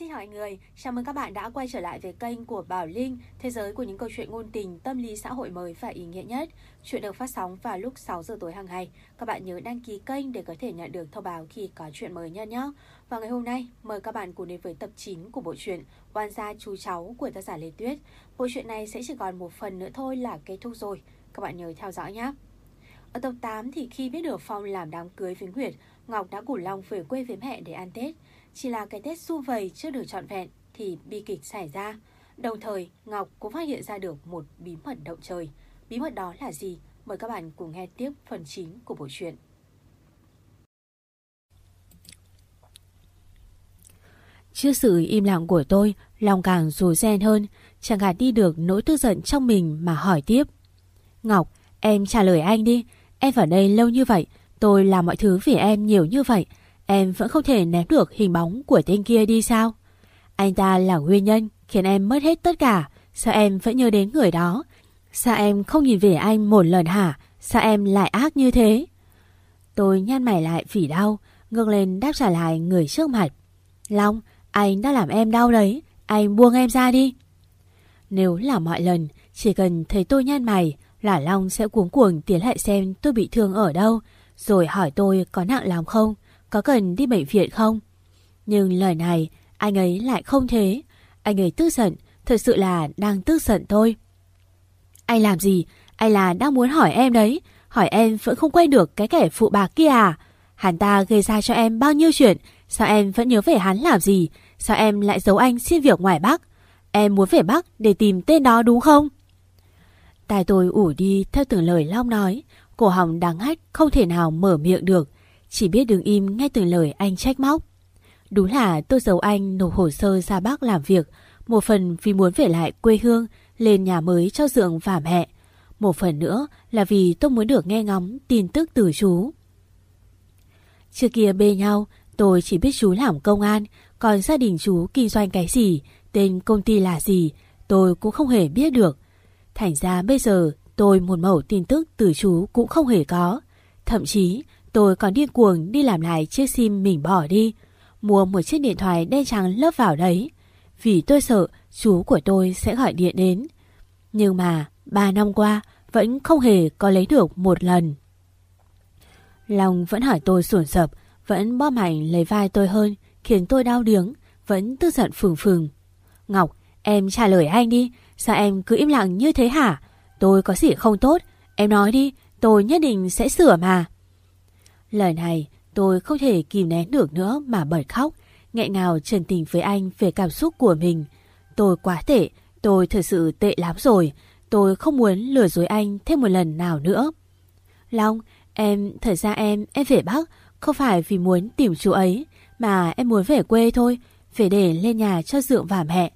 Xin hỏi người, chào mừng các bạn đã quay trở lại với kênh của Bảo Linh, thế giới của những câu chuyện ngôn tình, tâm lý xã hội mới và ý nghĩa nhất. Chuyện được phát sóng vào lúc 6 giờ tối hàng ngày. Các bạn nhớ đăng ký kênh để có thể nhận được thông báo khi có chuyện mới nhất nhé. Và ngày hôm nay, mời các bạn cùng đến với tập 9 của bộ truyện Oan gia chú cháu của tác giả Lê Tuyết. Bộ truyện này sẽ chỉ còn một phần nữa thôi là kết thúc rồi. Các bạn nhớ theo dõi nhé. Ở tập 8 thì khi biết được Phong làm đám cưới với Nguyệt, Ngọc đã củ lòng về quê với mẹ để ăn Tết. Chỉ là cái Tết su vầy chưa được trọn vẹn thì bi kịch xảy ra. Đồng thời, Ngọc cũng phát hiện ra được một bí mật động trời. Bí mật đó là gì? Mời các bạn cùng nghe tiếp phần chính của bộ truyện. Trước sự im lặng của tôi, lòng càng rùi ren hơn, chẳng gạt đi được nỗi tức giận trong mình mà hỏi tiếp. Ngọc, em trả lời anh đi, em ở đây lâu như vậy, tôi làm mọi thứ vì em nhiều như vậy, Em vẫn không thể ném được hình bóng của tên kia đi sao? Anh ta là nguyên nhân khiến em mất hết tất cả. Sao em vẫn nhớ đến người đó? Sao em không nhìn về anh một lần hả? Sao em lại ác như thế? Tôi nhăn mày lại vì đau, ngước lên đáp trả lại người trước mặt. Long, anh đã làm em đau đấy, anh buông em ra đi. Nếu là mọi lần, chỉ cần thấy tôi nhăn mày là Long sẽ cuống cuồng tiến lại xem tôi bị thương ở đâu, rồi hỏi tôi có nặng lắm không có cần đi bệnh viện không? Nhưng lời này, anh ấy lại không thế. Anh ấy tức giận, thật sự là đang tức giận thôi. Anh làm gì? Anh là đang muốn hỏi em đấy. Hỏi em vẫn không quên được cái kẻ phụ bạc kia à? Hắn ta gây ra cho em bao nhiêu chuyện, sao em vẫn nhớ về hắn làm gì? Sao em lại giấu anh xin việc ngoài Bắc? Em muốn về Bắc để tìm tên đó đúng không? Tai tôi ủ đi theo từng lời Long nói, cổ họng đáng hách không thể nào mở miệng được. Chỉ biết đứng im nghe từng lời anh trách móc. Đúng là tôi giấu anh nộp hồ sơ ra bác làm việc, Một phần vì muốn về lại quê hương, Lên nhà mới cho Dượng và mẹ. Một phần nữa là vì tôi muốn được nghe ngóng tin tức từ chú. Trước kia bê nhau, Tôi chỉ biết chú làm công an, Còn gia đình chú kinh doanh cái gì, Tên công ty là gì, Tôi cũng không hề biết được. Thành ra bây giờ tôi một mẩu tin tức từ chú cũng không hề có. Thậm chí Tôi còn điên cuồng đi làm lại chiếc sim mình bỏ đi, mua một chiếc điện thoại đen trắng lớp vào đấy. Vì tôi sợ chú của tôi sẽ gọi điện đến. Nhưng mà ba năm qua vẫn không hề có lấy được một lần. Long vẫn hỏi tôi sủn sập, vẫn bóp mạnh lấy vai tôi hơn, khiến tôi đau điếng, vẫn tức giận phừng phừng. Ngọc, em trả lời anh đi, sao em cứ im lặng như thế hả? Tôi có gì không tốt, em nói đi, tôi nhất định sẽ sửa mà. Lời này tôi không thể kìm nén được nữa mà bật khóc, nghẹn ngào trần tình với anh về cảm xúc của mình. Tôi quá tệ, tôi thật sự tệ lắm rồi, tôi không muốn lừa dối anh thêm một lần nào nữa. Long, em, thật ra em, em về Bắc, không phải vì muốn tìm chú ấy, mà em muốn về quê thôi, về để lên nhà cho Dượng và mẹ.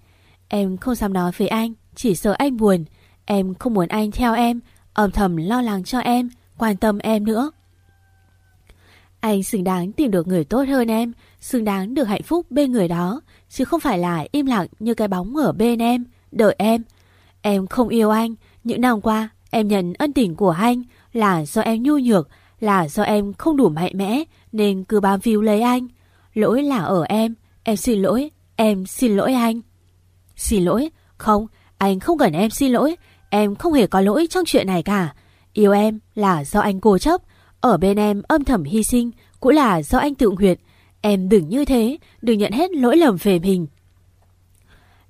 Em không dám nói với anh, chỉ sợ anh buồn. Em không muốn anh theo em, âm thầm lo lắng cho em, quan tâm em nữa. Anh xứng đáng tìm được người tốt hơn em, xứng đáng được hạnh phúc bên người đó, chứ không phải là im lặng như cái bóng ở bên em, đợi em. Em không yêu anh, những năm qua em nhận ân tình của anh là do em nhu nhược, là do em không đủ mạnh mẽ nên cứ bám víu lấy anh. Lỗi là ở em, em xin lỗi, em xin lỗi anh. Xin lỗi? Không, anh không cần em xin lỗi, em không hề có lỗi trong chuyện này cả. Yêu em là do anh cố chấp, ở bên em âm thầm hy sinh cũng là do anh tự nguyện. Em đừng như thế, đừng nhận hết lỗi lầm về mình.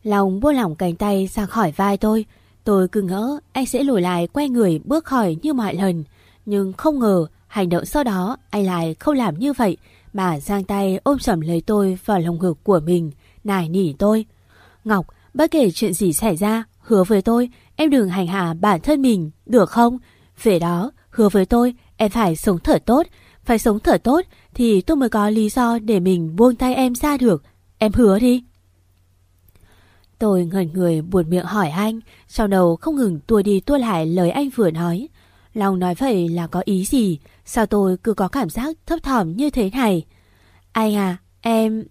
Lòng buông lỏng cánh tay ra khỏi vai tôi. Tôi cứ ngỡ anh sẽ lùi lại quay người bước khỏi như mọi lần. Nhưng không ngờ hành động sau đó anh lại không làm như vậy mà giang tay ôm sầm lấy tôi vào lòng ngực của mình, nài nỉ tôi. Ngọc, bất kể chuyện gì xảy ra, hứa với tôi em đừng hành hạ bản thân mình, được không? Về đó, hứa với tôi Em phải sống thở tốt, phải sống thở tốt thì tôi mới có lý do để mình buông tay em ra được. Em hứa đi. Tôi ngẩn người buồn miệng hỏi anh, sau đầu không ngừng tua đi tua lại lời anh vừa nói. Lòng nói vậy là có ý gì, sao tôi cứ có cảm giác thấp thỏm như thế này? Anh à, em...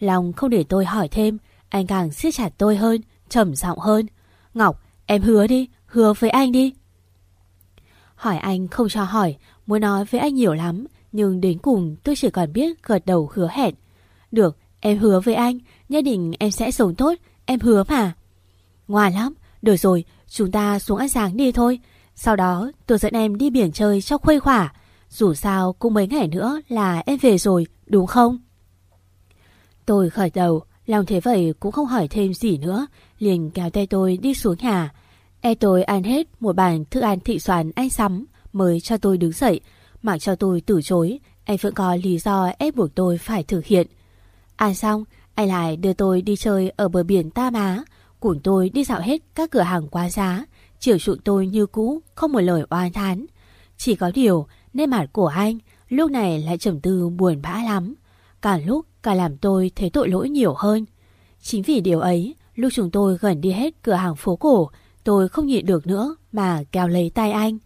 Lòng không để tôi hỏi thêm, anh càng siết chặt tôi hơn, trầm giọng hơn. Ngọc, em hứa đi, hứa với anh đi. Hỏi anh không cho hỏi, muốn nói với anh nhiều lắm, nhưng đến cùng tôi chỉ còn biết gật đầu hứa hẹn. Được, Em hứa với anh, nhất định em sẽ sống tốt, em hứa mà. Ngoan lắm, được rồi, chúng ta xuống ăn sáng đi thôi. Sau đó tôi dẫn em đi biển chơi cho khuây khỏa. Dù sao cũng mấy ngày nữa là em về rồi, đúng không? Tôi khởi đầu, lòng thế vậy cũng không hỏi thêm gì nữa, liền kéo tay tôi đi xuống nhà. E tôi ăn hết một bàn thức ăn thị soàn anh sắm mới cho tôi đứng dậy, mặc cho tôi từ chối, anh vẫn có lý do ép buộc tôi phải thực hiện. Ăn xong, anh lại đưa tôi đi chơi ở bờ biển Ta Má, cùng tôi đi dạo hết các cửa hàng quá giá, chiều chuộng tôi như cũ, không một lời oan thán. Chỉ có điều, nét mặt của anh lúc này lại trầm tư buồn bã lắm. Càng lúc càng làm tôi thấy tội lỗi nhiều hơn. Chính vì điều ấy, lúc chúng tôi gần đi hết cửa hàng phố cổ, tôi không nhịn được nữa mà kéo lấy tay anh.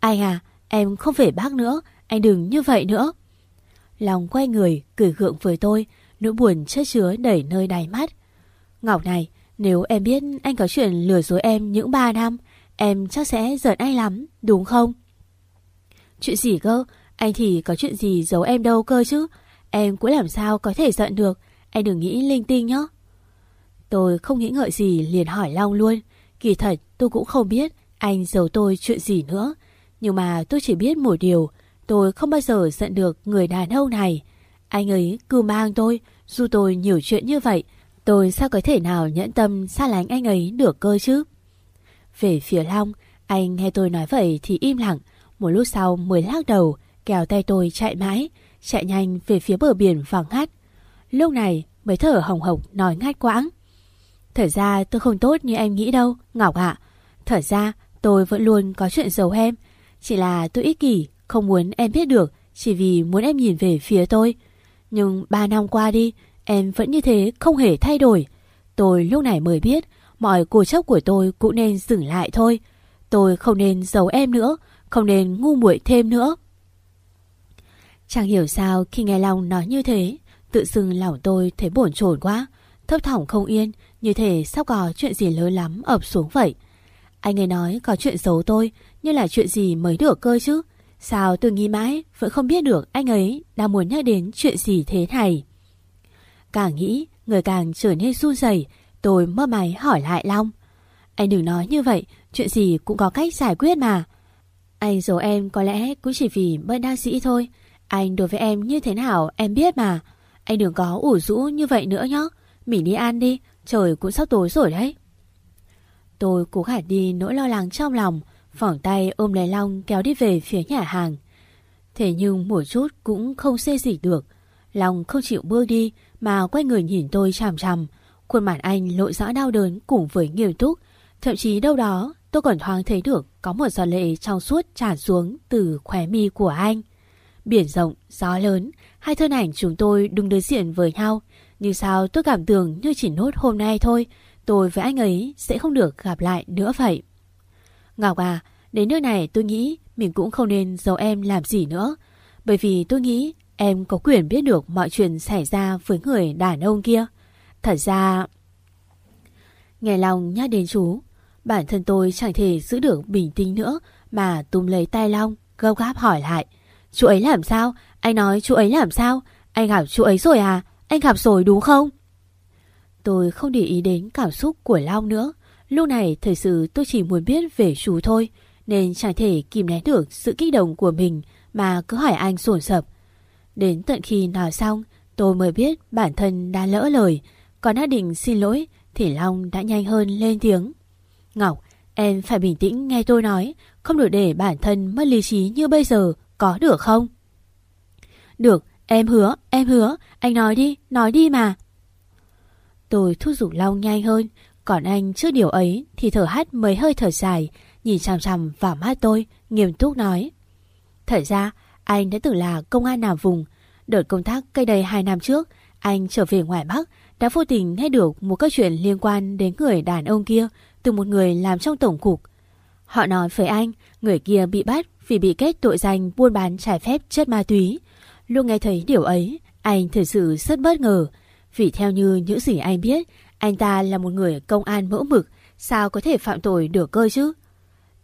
Anh à, em không phải bác nữa, anh đừng như vậy nữa. Lòng quay người, cười gượng với tôi, nỗi buồn chất chứa đẩy nơi đáy mắt. Ngọc này, nếu em biết anh có chuyện lừa dối em những ba năm, em chắc sẽ giận anh lắm, đúng không? Chuyện gì cơ? Anh thì có chuyện gì giấu em đâu cơ chứ? Em cũng làm sao có thể giận được, anh đừng nghĩ linh tinh nhá. Tôi không nghĩ ngợi gì liền hỏi Long luôn. Kỳ thật tôi cũng không biết anh giấu tôi chuyện gì nữa. Nhưng mà tôi chỉ biết một điều, tôi không bao giờ giận được người đàn ông này. Anh ấy cứ mang tôi, dù tôi nhiều chuyện như vậy, tôi sao có thể nào nhẫn tâm xa lánh anh ấy được cơ chứ? Về phía Long, anh nghe tôi nói vậy thì im lặng, một lúc sau mới lắc đầu, kéo tay tôi chạy mãi, chạy nhanh về phía bờ biển vắng ngắt. Lúc này mới thở hồng hộc nói ngắt quãng. Thật ra tôi không tốt như em nghĩ đâu, Ngọc ạ. Thật ra tôi vẫn luôn có chuyện giấu em. Chỉ là tôi ích kỷ, không muốn em biết được, chỉ vì muốn em nhìn về phía tôi. Nhưng ba năm qua đi, em vẫn như thế, không hề thay đổi. Tôi lúc này mới biết, mọi cố chấp của tôi cũng nên dừng lại thôi. Tôi không nên giấu em nữa, không nên ngu muội thêm nữa. Chẳng hiểu sao khi nghe Long nói như thế, tự dưng lòng tôi thấy bổn chồn quá, thấp thỏm không yên, như thể sắp có chuyện gì lớn lắm ập xuống vậy. Anh ấy nói có chuyện giấu tôi, nhưng là chuyện gì mới được cơ chứ. Sao tôi nghĩ mãi vẫn không biết được anh ấy đang muốn nhắc đến chuyện gì thế này. Càng nghĩ, người càng trở nên run rẩy. tôi mơ máy hỏi lại Long. Anh đừng nói như vậy, chuyện gì cũng có cách giải quyết mà. Anh giấu em có lẽ cũng chỉ vì bất đa sĩ thôi. Anh đối với em như thế nào em biết mà. Anh đừng có ủ rũ như vậy nữa nhé. Mình đi ăn đi, trời cũng sắp tối rồi đấy. Tôi cố gạt đi nỗi lo lắng trong lòng, phỏng tay ôm lấy Long kéo đi về phía nhà hàng. Thế nhưng một chút cũng không xê dịch được. Long không chịu bước đi mà quay người nhìn tôi chằm chằm. Khuôn mặt anh lộ rõ đau đớn cùng với nghiêm túc. Thậm chí đâu đó tôi còn thoáng thấy được có một giọt lệ trong suốt tràn xuống từ khóe mi của anh. Biển rộng, gió lớn, hai thân ảnh chúng tôi đứng đối diện với nhau. Nhưng sao tôi cảm tưởng như chỉ nốt hôm nay thôi, tôi với anh ấy sẽ không được gặp lại nữa vậy. Ngọc à, đến nước này tôi nghĩ mình cũng không nên giấu em làm gì nữa. Bởi vì tôi nghĩ em có quyền biết được mọi chuyện xảy ra với người đàn ông kia. Thật ra... Nghe lòng nhắc đến chú, bản thân tôi chẳng thể giữ được bình tĩnh nữa mà túm lấy tay Long, gâu gáp hỏi lại. Chú ấy làm sao? Anh nói chú ấy làm sao? Anh gặp chú ấy rồi à? Anh gặp rồi đúng không? Tôi không để ý đến cảm xúc của Long nữa. Lúc này thời sự tôi chỉ muốn biết về chú thôi. Nên chẳng thể kìm nén được sự kích động của mình mà cứ hỏi anh sổn sập. Đến tận khi nói xong, tôi mới biết bản thân đã lỡ lời. Còn đã định xin lỗi thì Long đã nhanh hơn lên tiếng. Ngọc, em phải bình tĩnh nghe tôi nói, không được để bản thân mất lý trí như bây giờ, có được không? Được, em hứa, em hứa, anh nói đi, nói đi mà. Tôi thúc giục Long nhanh hơn, còn anh trước điều ấy thì thở hắt mấy hơi thở dài, nhìn chằm chằm vào mắt tôi, nghiêm túc nói. Thật ra, anh đã từng là công an nào vùng. Đợt công tác cây đầy hai năm trước, anh trở về ngoài Bắc, đã vô tình nghe được một câu chuyện liên quan đến người đàn ông kia từ một người làm trong tổng cục. Họ nói với anh, người kia bị bắt vì bị kết tội danh buôn bán trái phép chất ma túy. Lúc nghe thấy điều ấy, anh thật sự rất bất ngờ. Vì theo như những gì anh biết, anh ta là một người công an mẫu mực, sao có thể phạm tội được cơ chứ?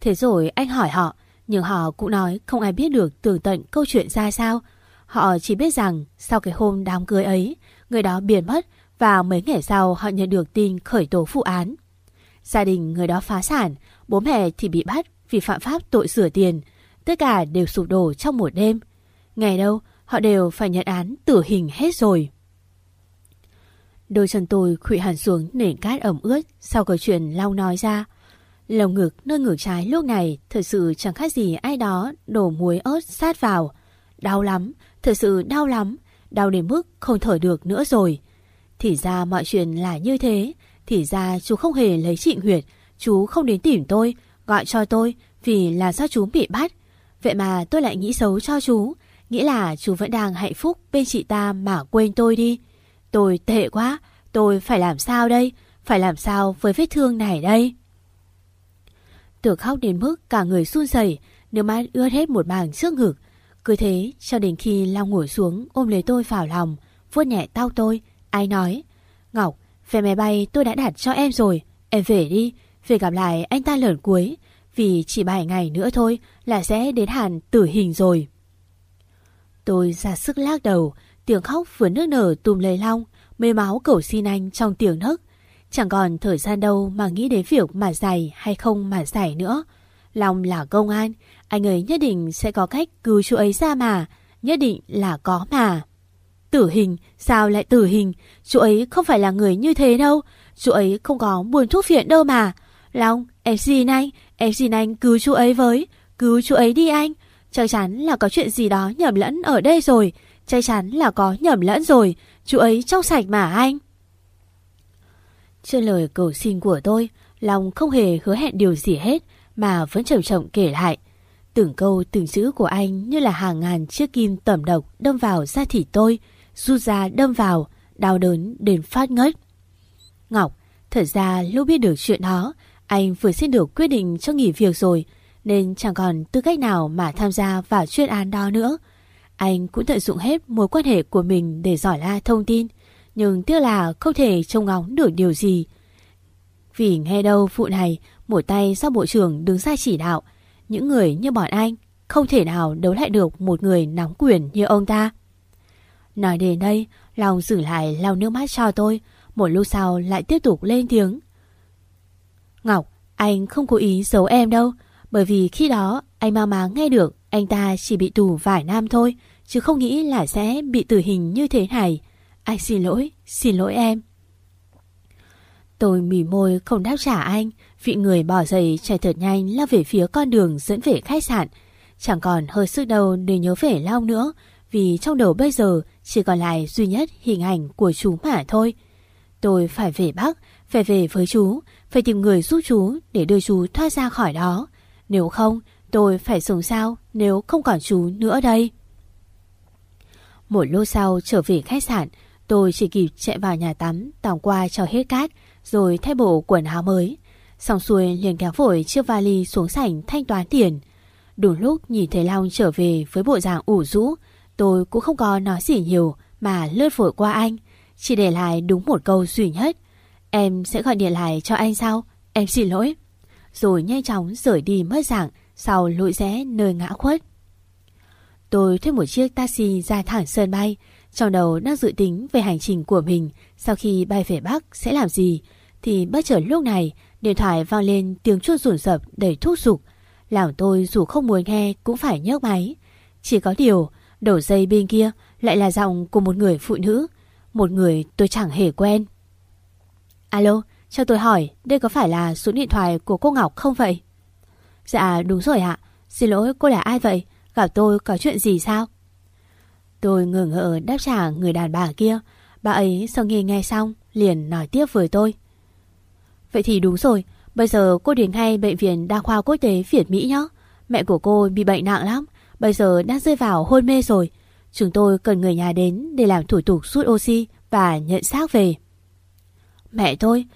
Thế rồi anh hỏi họ, nhưng họ cũng nói không ai biết được tường tận câu chuyện ra sao. Họ chỉ biết rằng sau cái hôm đám cưới ấy, người đó biến mất và mấy ngày sau họ nhận được tin khởi tố vụ án. Gia đình người đó phá sản, bố mẹ thì bị bắt vì phạm pháp tội rửa tiền. Tất cả đều sụp đổ trong một đêm. Ngày đâu, họ đều phải nhận án tử hình hết rồi. Đôi chân tôi khụy hẳn xuống nền cát ẩm ướt sau câu chuyện lau nói ra. Lồng ngực nơi ngực trái lúc này thật sự chẳng khác gì ai đó đổ muối ớt sát vào. Đau lắm, thật sự đau lắm, đau đến mức không thở được nữa rồi. Thì ra mọi chuyện là như thế, thì ra chú không hề lấy trịnh huyệt, chú không đến tìm tôi, gọi cho tôi vì là do chú bị bắt. Vậy mà tôi lại nghĩ xấu cho chú, nghĩ là chú vẫn đang hạnh phúc bên chị ta mà quên tôi đi. Tôi tệ quá, tôi phải làm sao đây? Phải làm sao với vết thương này đây? Tưởng khóc đến mức cả người run rẩy, nước mắt ướt hết một bàn trước ngực. Cứ thế cho đến khi Long ngồi xuống ôm lấy tôi vào lòng, vuốt nhẹ tao tôi. Ai nói, Ngọc, về máy bay tôi đã đặt cho em rồi. Em về đi, về gặp lại anh ta lần cuối. Vì chỉ 7 ngày nữa thôi là sẽ đến hàn tử hình rồi. Tôi ra sức lắc đầu, tiếng khóc vừa nước nở tùm lấy Long, mê máu cầu xin anh trong tiếng nấc. Chẳng còn thời gian đâu mà nghĩ đến việc mà giải hay không mà giải nữa. Long là công an, anh ấy nhất định sẽ có cách cứu chú ấy ra mà, nhất định là có mà. Tử hình, sao lại tử hình? Chú ấy không phải là người như thế đâu, chú ấy không có buồn thuốc phiện đâu mà. Long, em xin anh, em xin anh cứu chú ấy với, cứu chú ấy đi anh. Chắc chắn là có chuyện gì đó nhầm lẫn ở đây rồi, chắc chắn là có nhầm lẫn rồi, chú ấy trong sạch mà anh. Trên lời cầu xin của tôi, lòng không hề hứa hẹn điều gì hết mà vẫn trầm trọng kể lại. Từng câu từng chữ của anh như là hàng ngàn chiếc kim tẩm độc đâm vào da thịt tôi, rút ra đâm vào, đau đớn đến phát ngất. Ngọc, thật ra lúc biết được chuyện đó, anh vừa xin được quyết định cho nghỉ việc rồi, nên chẳng còn tư cách nào mà tham gia vào chuyên án đó nữa. Anh cũng tận dụng hết mối quan hệ của mình để giỏi la thông tin, nhưng tiếc là không thể trông ngóng được điều gì. Vì nghe đâu vụ này, một tay do bộ trưởng đứng ra chỉ đạo, những người như bọn anh không thể nào đấu lại được một người nắm quyền như ông ta. Nói đến đây, lòng dừng lại lau nước mắt cho tôi, một lúc sau lại tiếp tục lên tiếng. Ngọc, anh không cố ý giấu em đâu, bởi vì khi đó anh ma má nghe được anh ta chỉ bị tù vài năm thôi, chứ không nghĩ là sẽ bị tử hình như thế này. Anh xin lỗi, xin lỗi em. Tôi mỉ môi không đáp trả anh, vị người bỏ giày chạy thật nhanh lao về phía con đường dẫn về khách sạn. Chẳng còn hơi sức đâu để nhớ về lao nữa, vì trong đầu bây giờ chỉ còn lại duy nhất hình ảnh của chú mà thôi. Tôi phải về Bắc, phải về với chú, phải tìm người giúp chú để đưa chú thoát ra khỏi đó. Nếu không, tôi phải sống sao nếu không còn chú nữa đây. Một lúc sau trở về khách sạn, tôi chỉ kịp chạy vào nhà tắm, tòng qua cho hết cát, rồi thay bộ quần áo mới. Xong xuôi liền kéo vội chiếc vali xuống sảnh thanh toán tiền. Đúng lúc nhìn thấy Long trở về với bộ dạng ủ rũ, tôi cũng không có nói gì nhiều mà lướt vội qua anh, chỉ để lại đúng một câu duy nhất. Em sẽ gọi điện lại cho anh sau, em xin lỗi. Rồi nhanh chóng rời đi mất dạng sau lối rẽ nơi ngã khuất. Tôi thuê một chiếc taxi ra thẳng sân bay, trong đầu đang dự tính về hành trình của mình sau khi bay về Bắc sẽ làm gì, thì bất chợt lúc này điện thoại vang lên tiếng chuông rủn rập đầy thúc giục. Làm tôi dù không muốn nghe cũng phải nhấc máy. Chỉ có điều, đầu dây bên kia lại là giọng của một người phụ nữ, một người tôi chẳng hề quen. Alo, cho tôi hỏi, đây có phải là số điện thoại của cô Ngọc không vậy? Dạ đúng rồi ạ, xin lỗi cô là ai vậy? Gặp tôi có chuyện gì sao? Tôi ngờ ngỡ đáp trả người đàn bà kia, bà ấy sau nghe nghe xong liền nói tiếp với tôi. Vậy thì đúng rồi, bây giờ cô đến ngay bệnh viện đa khoa quốc tế Việt Mỹ nhé. Mẹ của cô bị bệnh nặng lắm, bây giờ đang rơi vào hôn mê rồi. Chúng tôi cần người nhà đến để làm thủ tục rút oxy và nhận xác về. Mẹ tôi,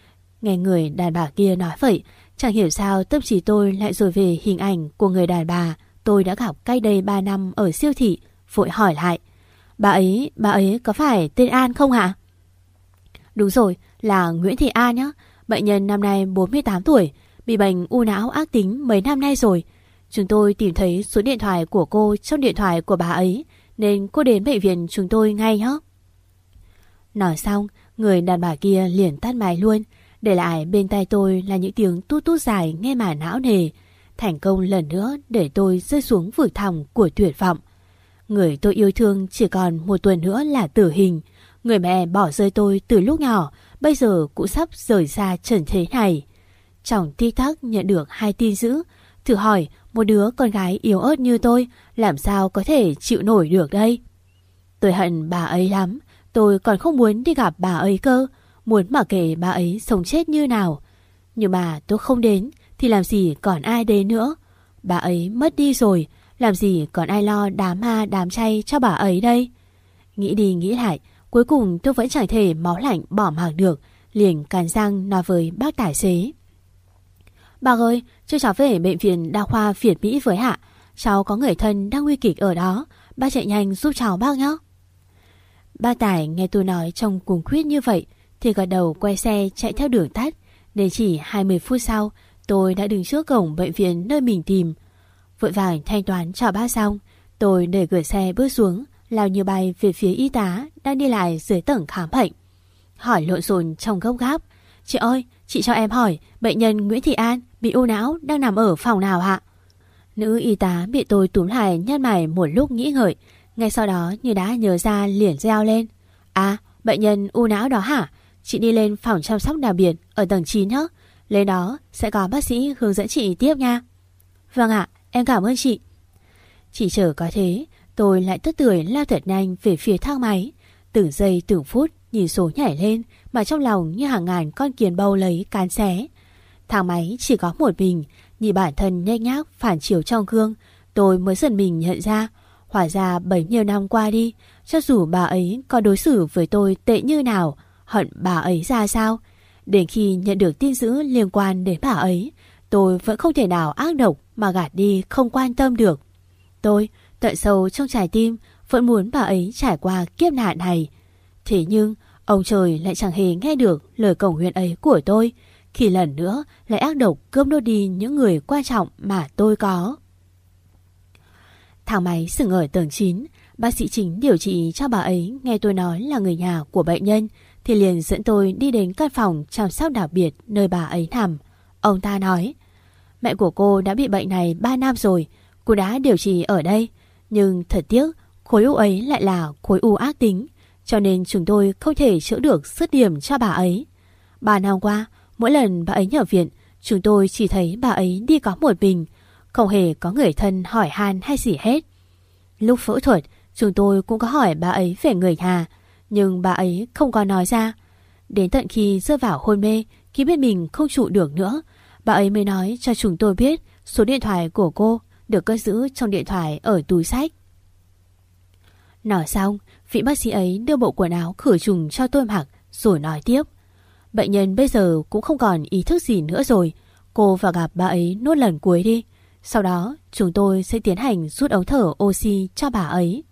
nghe người đàn bà kia nói vậy, chẳng hiểu sao tâm trí tôi lại rồi về hình ảnh của người đàn bà tôi đã gặp cách đây 3 năm ở siêu thị, vội hỏi lại. Bà ấy, bà ấy có phải tên An không hả? Đúng rồi, là Nguyễn Thị An nhá. Bệnh nhân năm nay 48 tuổi, bị bệnh u não ác tính mấy năm nay rồi. Chúng tôi tìm thấy số điện thoại của cô trong điện thoại của bà ấy, nên cô đến bệnh viện chúng tôi ngay nhé. Nói xong, người đàn bà kia liền tắt máy luôn. Để lại bên tai tôi là những tiếng tút tút dài nghe mà não nề. Thành công lần nữa để tôi rơi xuống vực thẳm của tuyệt vọng. Người tôi yêu thương chỉ còn một tuần nữa là tử hình. Người mẹ bỏ rơi tôi từ lúc nhỏ, bây giờ cũng sắp rời xa trần thế này. Trong TikTok nhận được hai tin dữ. Thử hỏi, một đứa con gái yếu ớt như tôi, làm sao có thể chịu nổi được đây? Tôi hận bà ấy lắm, tôi còn không muốn đi gặp bà ấy cơ, muốn mà kể bà ấy sống chết như nào. Nhưng mà tôi không đến, thì làm gì còn ai đến nữa. Bà ấy mất đi rồi, làm gì còn ai lo đám ma đám chay cho bà ấy đây? Nghĩ đi nghĩ lại, cuối cùng tôi vẫn chẳng thể máu lạnh bỏ mặc được, liền càn răng nói với bác tài xế. Bà ơi, cho cháu về bệnh viện đa khoa Việt Mỹ với hạ. Cháu có người thân đang nguy kịch ở đó. Ba chạy nhanh giúp cháu bác nhé. Ba Tài nghe tôi nói trong cuồng khuyết như vậy thì gật đầu quay xe chạy theo đường tắt. Để chỉ 20 phút sau tôi đã đứng trước cổng bệnh viện nơi mình tìm. Vội vàng thanh toán cho bác xong tôi để cửa xe bước xuống lao như bay về phía y tá đang đi lại dưới tầng khám bệnh. Hỏi lộn xộn trong gốc gáp. Chị ơi, chị cho em hỏi bệnh nhân Nguyễn Thị An bị u não đang nằm ở phòng nào ạ? Nữ y tá bị tôi túm lại nhăn mày một lúc nghĩ ngợi. Ngay sau đó như đã nhớ ra liền reo lên. À, bệnh nhân u não đó hả? Chị đi lên phòng chăm sóc đặc biệt ở tầng 9 nhé. Lên đó sẽ có bác sĩ hướng dẫn chị tiếp nha. Vâng ạ, em cảm ơn chị. Chỉ chờ có thế, tôi lại tất tưởi lao thật nhanh về phía thang máy. Từng giây từng phút nhìn số nhảy lên mà trong lòng như hàng ngàn con kiến bâu lấy cán xé. Thang máy chỉ có một mình, nhìn bản thân nhanh nhác phản chiếu trong gương, tôi mới dần mình nhận ra, hóa ra bấy nhiêu năm qua đi, cho dù bà ấy có đối xử với tôi tệ như nào, hận bà ấy ra sao. Đến khi nhận được tin dữ liên quan đến bà ấy, tôi vẫn không thể nào ác độc mà gạt đi không quan tâm được. Tôi, tận sâu trong trái tim, vẫn muốn bà ấy trải qua kiếp nạn này. Thế nhưng, ông trời lại chẳng hề nghe được lời cầu nguyện ấy của tôi, khi lần nữa lại ác độc cướp đốt đi những người quan trọng mà tôi có. Thang máy sừng ở tầng 9, bác sĩ chính điều trị cho bà ấy nghe tôi nói là người nhà của bệnh nhân thì liền dẫn tôi đi đến căn phòng chăm sóc đặc biệt nơi bà ấy nằm. Ông ta nói, mẹ của cô đã bị bệnh này 3 năm rồi, cô đã điều trị ở đây, nhưng thật tiếc khối u ấy lại là khối u ác tính, cho nên chúng tôi không thể chữa được sức điểm cho bà ấy. Bà năm qua, Mỗi lần bà ấy nhập viện, chúng tôi chỉ thấy bà ấy đi có một mình, không hề có người thân hỏi han hay gì hết. Lúc phẫu thuật, chúng tôi cũng có hỏi bà ấy về người nhà, nhưng bà ấy không có nói ra. Đến tận khi rơi vào hôn mê, khi biết mình không trụ được nữa, bà ấy mới nói cho chúng tôi biết số điện thoại của cô được cất giữ trong điện thoại ở túi sách. Nói xong, vị bác sĩ ấy đưa bộ quần áo khử trùng cho tôi mặc rồi nói tiếp. Bệnh nhân bây giờ cũng không còn ý thức gì nữa rồi. Cô vào gặp bà ấy nốt lần cuối đi. Sau đó chúng tôi sẽ tiến hành rút ống thở oxy cho bà ấy.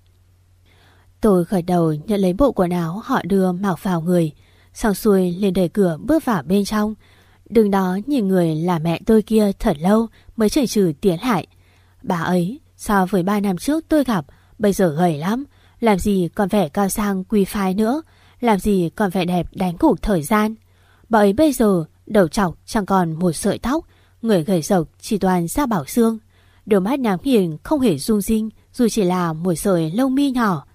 Tôi khởi đầu nhận lấy bộ quần áo họ đưa mặc vào người. Xong xuôi liền đẩy cửa bước vào bên trong. Đứng đó nhìn người là mẹ tôi kia thật lâu mới chảy trừ tiến lại. Bà ấy so với ba năm trước tôi gặp bây giờ gầy lắm. Làm gì còn vẻ cao sang quý phái nữa. Làm gì còn vẻ đẹp đánh cục thời gian. Bà ấy bây giờ đầu trọc chẳng còn một sợi tóc, người gầy rộc chỉ toàn da bảo xương. Đôi mắt nhắm hiền không hề rung rinh dù chỉ là một sợi lông mi nhỏ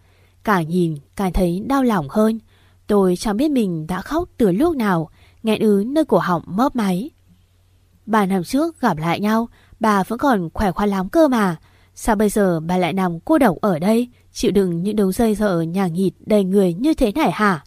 cả nhìn càng thấy đau lòng hơn. Tôi chẳng biết mình đã khóc từ lúc nào, nghẹn ứ nơi cổ họng mớp máy. Bà năm trước gặp lại nhau, bà vẫn còn khỏe khoắn lắm cơ mà. Sao bây giờ bà lại nằm cô độc ở đây, chịu đựng những đống dây dở nhà nghịt đầy người như thế này hả?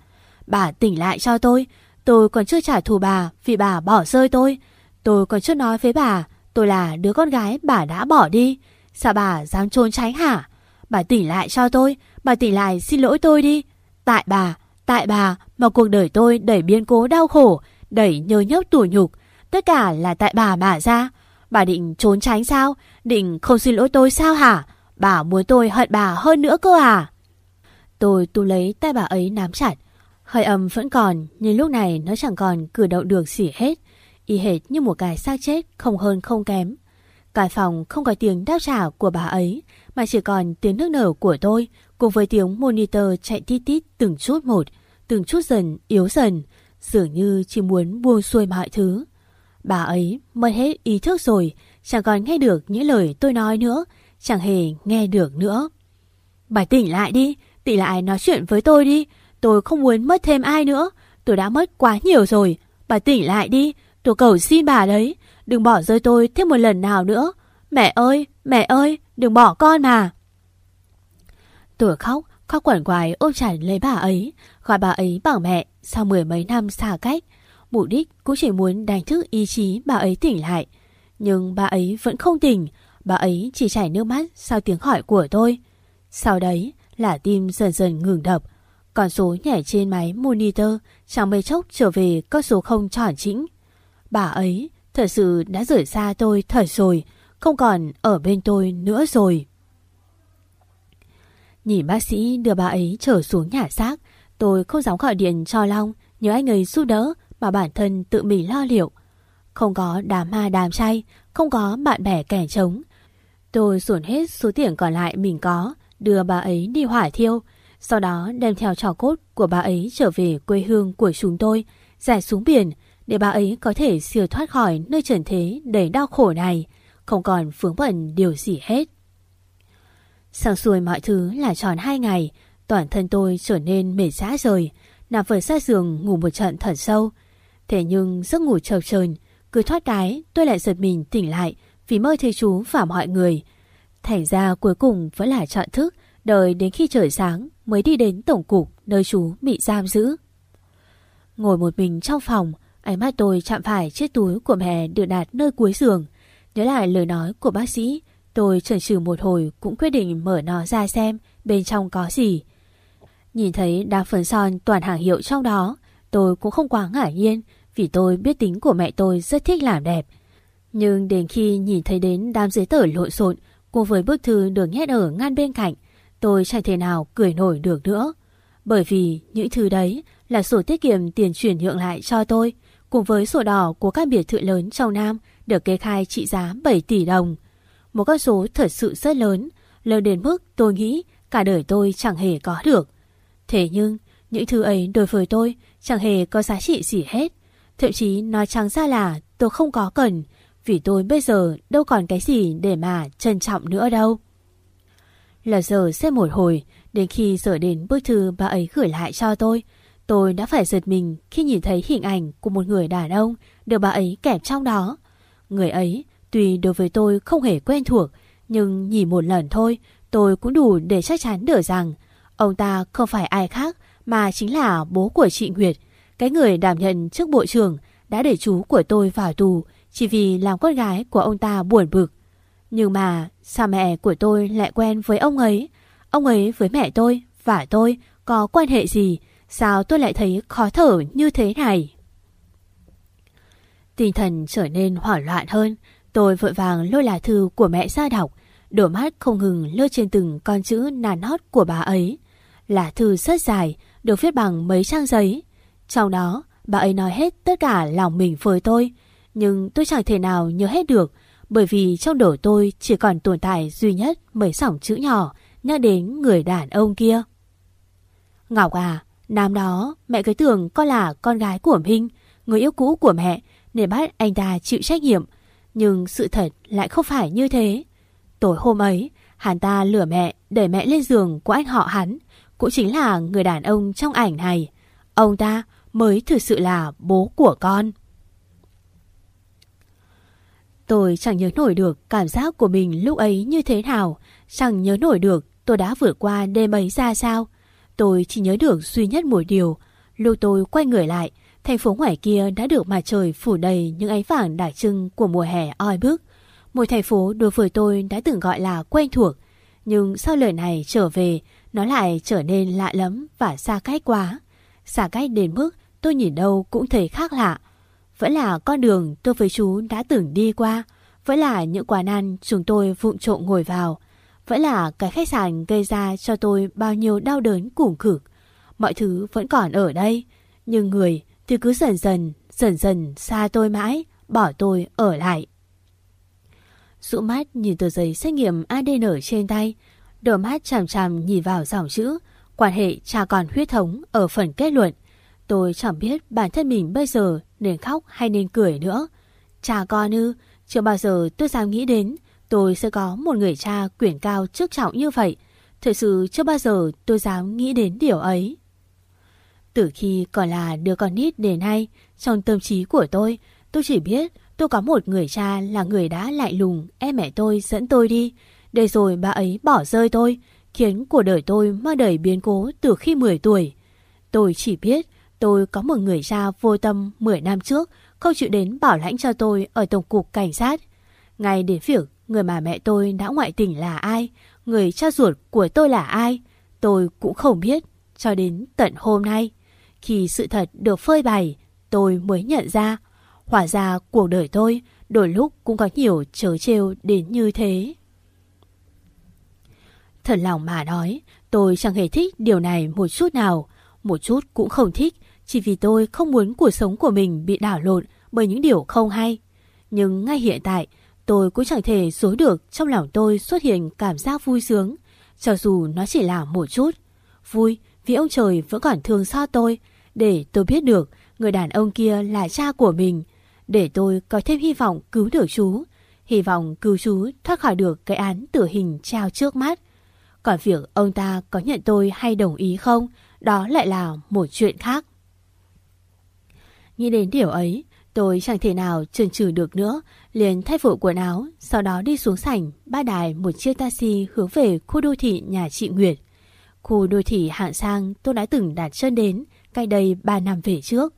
Bà tỉnh lại cho tôi, Tôi còn chưa trả thù bà vì bà bỏ rơi tôi. Tôi còn chưa nói với bà tôi là đứa con gái bà đã bỏ đi. Sao bà dám trốn tránh hả? Bà tỉnh lại cho tôi, bà tỷ lại xin lỗi tôi đi. Tại bà, tại bà mà cuộc đời tôi đẩy biến cố đau khổ, đẩy nhơ nhốc tủ nhục. Tất cả là tại bà mà ra. Bà định trốn tránh sao? Định không xin lỗi tôi sao hả? Bà muốn tôi hận bà hơn nữa cơ à? Tôi tu lấy tay bà ấy nắm chặt. Hơi âm vẫn còn, nhưng lúc này nó chẳng còn cử động được gì hết. Y hệt như một cái xác chết, không hơn không kém. Cả phòng không có tiếng đáp trả của bà ấy, mà chỉ còn tiếng nước nở của tôi, cùng với tiếng monitor chạy tít tít từng chút một. từng chút dần yếu dần, dường như chỉ muốn buông xuôi mọi thứ. Bà ấy mất hết ý thức rồi, chẳng còn nghe được những lời tôi nói nữa, chẳng hề nghe được nữa. Bà tỉnh lại đi, tỉnh lại nói chuyện với tôi đi, tôi không muốn mất thêm ai nữa, tôi đã mất quá nhiều rồi, bà tỉnh lại đi, tôi cầu xin bà đấy, đừng bỏ rơi tôi thêm một lần nào nữa. Mẹ ơi, mẹ ơi, đừng bỏ con mà. Tôi khóc, khóc quẩn quái ôm chặt lấy bà ấy, gọi bà ấy bằng mẹ sau mười mấy năm xa cách. Mục đích cũng chỉ muốn đánh thức ý chí bà ấy tỉnh lại. Nhưng bà ấy vẫn không tỉnh, bà ấy chỉ chảy nước mắt sau tiếng hỏi của tôi. Sau đấy là tim dần dần ngừng đập. Con số nhảy trên máy monitor chẳng mấy chốc trở về con số không tròn chỉnh. Bà ấy thật sự đã rời xa tôi thật rồi, không còn ở bên tôi nữa rồi. Nhìn bác sĩ đưa bà ấy trở xuống nhà xác, tôi không dám gọi điện cho Long nhớ anh ấy giúp đỡ mà bản thân tự mình lo liệu. Không có đám ma đám chay, không có bạn bè kẻ trống. Tôi xuồn hết số tiền còn lại mình có, đưa bà ấy đi hỏa thiêu, sau đó đem theo trò cốt của bà ấy trở về quê hương của chúng tôi, giải xuống biển để bà ấy có thể siêu thoát khỏi nơi trần thế đầy đau khổ này, không còn vướng bận điều gì hết. Sang xuôi mọi thứ là tròn hai ngày, toàn thân tôi trở nên mệt rã rời, nằm vừa ra giường ngủ một trận thật sâu. Thế nhưng giấc ngủ chập chờn cứ thoát cái tôi lại giật mình tỉnh lại vì mơ thấy chú và mọi người. Thành ra cuối cùng vẫn là chọn thức, đợi đến khi trời sáng mới đi đến tổng cục nơi chú bị giam giữ. Ngồi một mình trong phòng, ánh mắt tôi chạm phải chiếc túi của mẹ được đặt nơi cuối giường. Nhớ lại lời nói của bác sĩ, tôi chần chừ một hồi cũng quyết định mở nó ra xem bên trong có gì. Nhìn thấy đa phấn son toàn hàng hiệu trong đó, tôi cũng không quá ngạc nhiên vì tôi biết tính của mẹ tôi rất thích làm đẹp. Nhưng đến khi nhìn thấy đến đám giấy tờ lộn xộn cùng với bức thư được nhét ở ngăn bên cạnh, tôi chẳng thể nào cười nổi được nữa. Bởi vì những thứ đấy là sổ tiết kiệm tiền chuyển nhượng lại cho tôi, cùng với sổ đỏ của các biệt thự lớn trong Nam được kê khai trị giá 7 tỷ đồng. Một con số thật sự rất lớn, lớn đến mức tôi nghĩ cả đời tôi chẳng hề có được. Thế nhưng, những thứ ấy đối với tôi chẳng hề có giá trị gì hết. Thậm chí nói trắng ra là tôi không có cần, vì tôi bây giờ đâu còn cái gì để mà trân trọng nữa đâu. Là giờ xếp một hồi, đến khi giờ đến bức thư bà ấy gửi lại cho tôi, tôi đã phải giật mình khi nhìn thấy hình ảnh của một người đàn ông được bà ấy kẹp trong đó. Người ấy, tuy đối với tôi không hề quen thuộc, nhưng nhìn một lần thôi, tôi cũng đủ để chắc chắn được rằng ông ta không phải ai khác mà chính là bố của chị Nguyệt, cái người đảm nhận chức bộ trưởng đã để chú của tôi vào tù chỉ vì làm con gái của ông ta buồn bực. Nhưng mà sao mẹ của tôi lại quen với ông ấy? Ông ấy với mẹ tôi và tôi có quan hệ gì? Sao tôi lại thấy khó thở như thế này? Tinh thần trở nên hoảng loạn hơn. Tôi vội vàng lôi lá thư của mẹ ra đọc. Đôi mắt không ngừng lướt trên từng con chữ nàn nót của bà ấy. Lá thư rất dài, được viết bằng mấy trang giấy. Trong đó, bà ấy nói hết tất cả lòng mình với tôi. Nhưng tôi chẳng thể nào nhớ hết được, bởi vì trong đầu tôi chỉ còn tồn tại duy nhất mấy sỏng chữ nhỏ nhắc đến người đàn ông kia. Ngọc à, năm đó mẹ cứ tưởng con là con gái của Minh, người yêu cũ của mẹ, để bắt anh ta chịu trách nhiệm. Nhưng sự thật lại không phải như thế. Tối hôm ấy, hắn ta lừa mẹ để mẹ lên giường của anh họ hắn, cũng chính là người đàn ông trong ảnh này. Ông ta mới thực sự là bố của con. Tôi chẳng nhớ nổi được cảm giác của mình lúc ấy như thế nào, chẳng nhớ nổi được tôi đã vượt qua đêm ấy ra sao. Tôi chỉ nhớ được duy nhất một điều, lúc tôi quay người lại, thành phố ngoài kia đã được mặt trời phủ đầy những ánh vàng đặc trưng của mùa hè oi bức. Một thành phố đối với tôi đã từng gọi là quen thuộc, nhưng sau lời này trở về, nó lại trở nên lạ lắm và xa cách quá. Xa cách đến mức tôi nhìn đâu cũng thấy khác lạ. Vẫn là con đường tôi với chú đã từng đi qua, vẫn là những quán ăn chúng tôi vụng trộm ngồi vào, vẫn là cái khách sạn gây ra cho tôi bao nhiêu đau đớn cùng cực. Mọi thứ vẫn còn ở đây, nhưng người thì cứ dần dần, dần dần xa tôi mãi, bỏ tôi ở lại. Dụ mắt nhìn tờ giấy xét nghiệm ADN trên tay, đôi mắt chằm chằm nhìn vào dòng chữ, Quan hệ cha con huyết thống ở phần kết luận. Tôi chẳng biết bản thân mình bây giờ nên khóc hay nên cười nữa. Cha con ư, chưa bao giờ tôi dám nghĩ đến tôi sẽ có một người cha quyền cao chức trọng như vậy. Thật sự chưa bao giờ tôi dám nghĩ đến điều ấy. Từ khi còn là đứa con nít đến nay, trong tâm trí của tôi, tôi chỉ biết tôi có một người cha là người đã lại lùng em mẹ tôi dẫn tôi đi. Để rồi bà ấy bỏ rơi tôi, khiến cuộc đời tôi mơ đầy biến cố từ khi 10 tuổi. Tôi chỉ biết tôi có một người cha vô tâm 10 năm trước không chịu đến bảo lãnh cho tôi ở Tổng cục Cảnh sát. Ngay đến việc người mà mẹ tôi đã ngoại tình là ai, người cha ruột của tôi là ai, tôi cũng không biết cho đến tận hôm nay. Khi sự thật được phơi bày, tôi mới nhận ra, hóa ra cuộc đời tôi đôi lúc cũng có nhiều trớ trêu đến như thế. Thật lòng mà nói, tôi chẳng hề thích điều này một chút nào, một chút cũng không thích, chỉ vì tôi không muốn cuộc sống của mình bị đảo lộn bởi những điều không hay. Nhưng ngay hiện tại, tôi cũng chẳng thể dối được trong lòng tôi xuất hiện cảm giác vui sướng, cho dù nó chỉ là một chút. Vui vì ông trời vẫn còn thương xót tôi, để tôi biết được người đàn ông kia là cha của mình, để tôi có thêm hy vọng cứu được chú, hy vọng cứu chú thoát khỏi được cái án tử hình trao trước mắt. Còn việc ông ta có nhận tôi hay đồng ý không, đó lại là một chuyện khác. Nghĩ đến điều ấy, tôi chẳng thể nào chần chừ được nữa, liền thay vụ quần áo, sau đó đi xuống sảnh, ba đài một chiếc taxi hướng về khu đô thị nhà chị Nguyệt. Khu đô thị hạng sang tôi đã từng đặt chân đến, cách đây 3 năm về trước.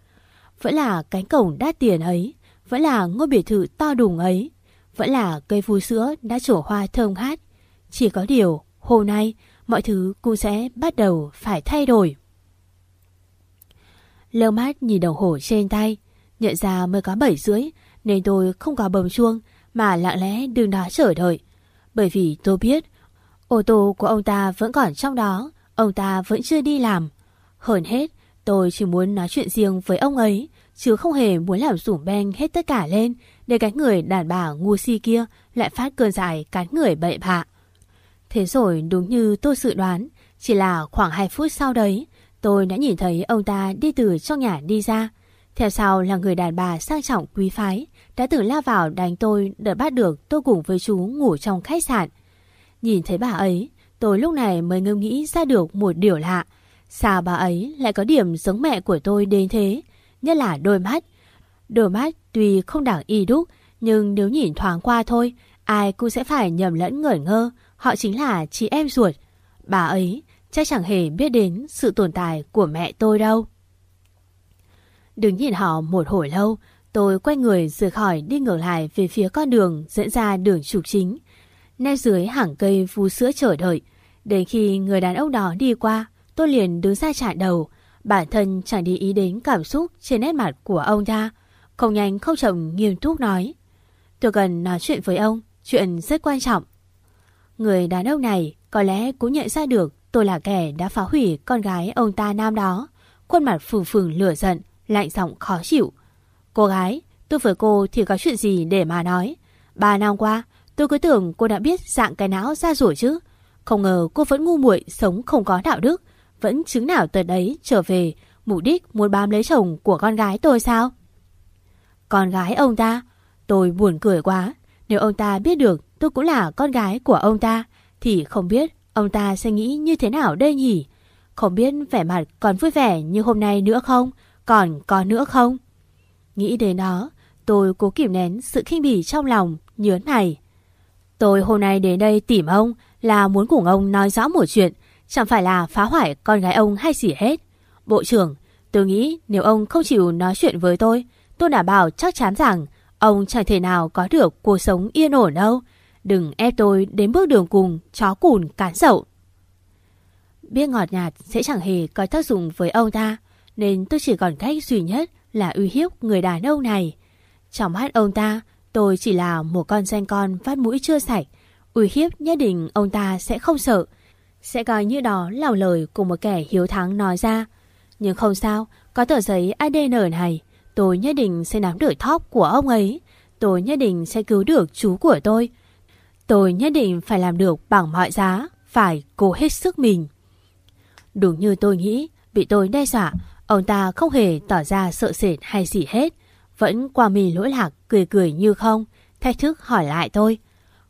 Vẫn là cánh cổng đắt tiền ấy, vẫn là ngôi biệt thự to đùng ấy, vẫn là cây vui sữa đã trổ hoa thơm hát. Chỉ có điều, hôm nay mọi thứ cũng sẽ bắt đầu phải thay đổi. Lơ mát nhìn đồng hồ trên tay, nhận ra mới có 7 rưỡi nên tôi không có bấm chuông mà lặng lẽ đứng đó chờ đợi. Bởi vì tôi biết ô tô của ông ta vẫn còn trong đó, ông ta vẫn chưa đi làm. Hơn hết, tôi chỉ muốn nói chuyện riêng với ông ấy, chứ không hề muốn làm rủ beng hết tất cả lên để cái người đàn bà ngu si kia lại phát cơn dài cán người bậy bạ. Thế rồi đúng như tôi dự đoán, chỉ là khoảng 2 phút sau đấy, tôi đã nhìn thấy ông ta đi từ trong nhà đi ra. Theo sau là người đàn bà sang trọng quý phái, đã từng la vào đánh tôi đợi bắt được tôi cùng với chú ngủ trong khách sạn. Nhìn thấy bà ấy, tôi lúc này mới ngẫm nghĩ ra được một điều lạ. Sao bà ấy lại có điểm giống mẹ của tôi đến thế? Nhất là đôi mắt. Đôi mắt tuy không đẳng y đúc, nhưng nếu nhìn thoáng qua thôi, ai cũng sẽ phải nhầm lẫn ngẩn ngơ. Họ chính là chị em ruột. Bà ấy chắc chẳng hề biết đến sự tồn tại của mẹ tôi đâu. Đứng nhìn họ một hồi lâu, tôi quay người rời khỏi đi ngược lại về phía con đường dẫn ra đường trục chính. Nép dưới hàng cây vu sữa chờ đợi. Đến khi người đàn ông đó đi qua, tôi liền đứng ra trả đầu. Bản thân chẳng để ý đến cảm xúc trên nét mặt của ông ta. Không nhanh không chậm nghiêm túc nói. Tôi cần nói chuyện với ông, chuyện rất quan trọng. Người đàn ông này có lẽ cũng nhận ra được tôi là kẻ đã phá hủy con gái ông ta nam đó. Khuôn mặt phừng phừng lửa giận, lạnh giọng khó chịu. Cô gái, tôi với cô thì có chuyện gì để mà nói. Ba năm qua, tôi cứ tưởng cô đã biết dạng cái não ra rồi chứ. Không ngờ cô vẫn ngu muội sống không có đạo đức. Vẫn chứng nào tới đấy trở về, mục đích muốn bám lấy chồng của con gái tôi sao? Con gái ông ta, tôi buồn cười quá. Nếu ông ta biết được tôi cũng là con gái của ông ta, thì không biết ông ta sẽ nghĩ như thế nào đây nhỉ? Không biết vẻ mặt còn vui vẻ như hôm nay nữa không? Còn có nữa không? Nghĩ đến đó, tôi cố kìm nén sự khinh bỉ trong lòng, nhớ này. Tôi hôm nay đến đây tìm ông là muốn cùng ông nói rõ một chuyện, chẳng phải là phá hoại con gái ông hay gì hết. Bộ trưởng, tôi nghĩ nếu ông không chịu nói chuyện với tôi, tôi đảm bảo chắc chắn rằng ông chẳng thể nào có được cuộc sống yên ổn đâu. Đừng ép tôi đến bước đường cùng chó cùn cán dậu. Biết ngọt nhạt sẽ chẳng hề có tác dụng với ông ta, nên tôi chỉ còn cách duy nhất là uy hiếp người đàn ông này. Trong mắt ông ta, tôi chỉ là một con sen con phát mũi chưa sạch. Uy hiếp nhất định ông ta sẽ không sợ. Sẽ coi như đó là lời của một kẻ hiếu thắng nói ra. Nhưng không sao, có tờ giấy ADN này, tôi nhất định sẽ nắm được thóp của ông ấy. Tôi nhất định sẽ cứu được chú của tôi. Tôi nhất định phải làm được bằng mọi giá, phải cố hết sức mình. Đúng như tôi nghĩ, bị tôi đe dọa, ông ta không hề tỏ ra sợ sệt hay gì hết. Vẫn qua mì lỗi lạc, cười cười như không, thách thức hỏi lại tôi.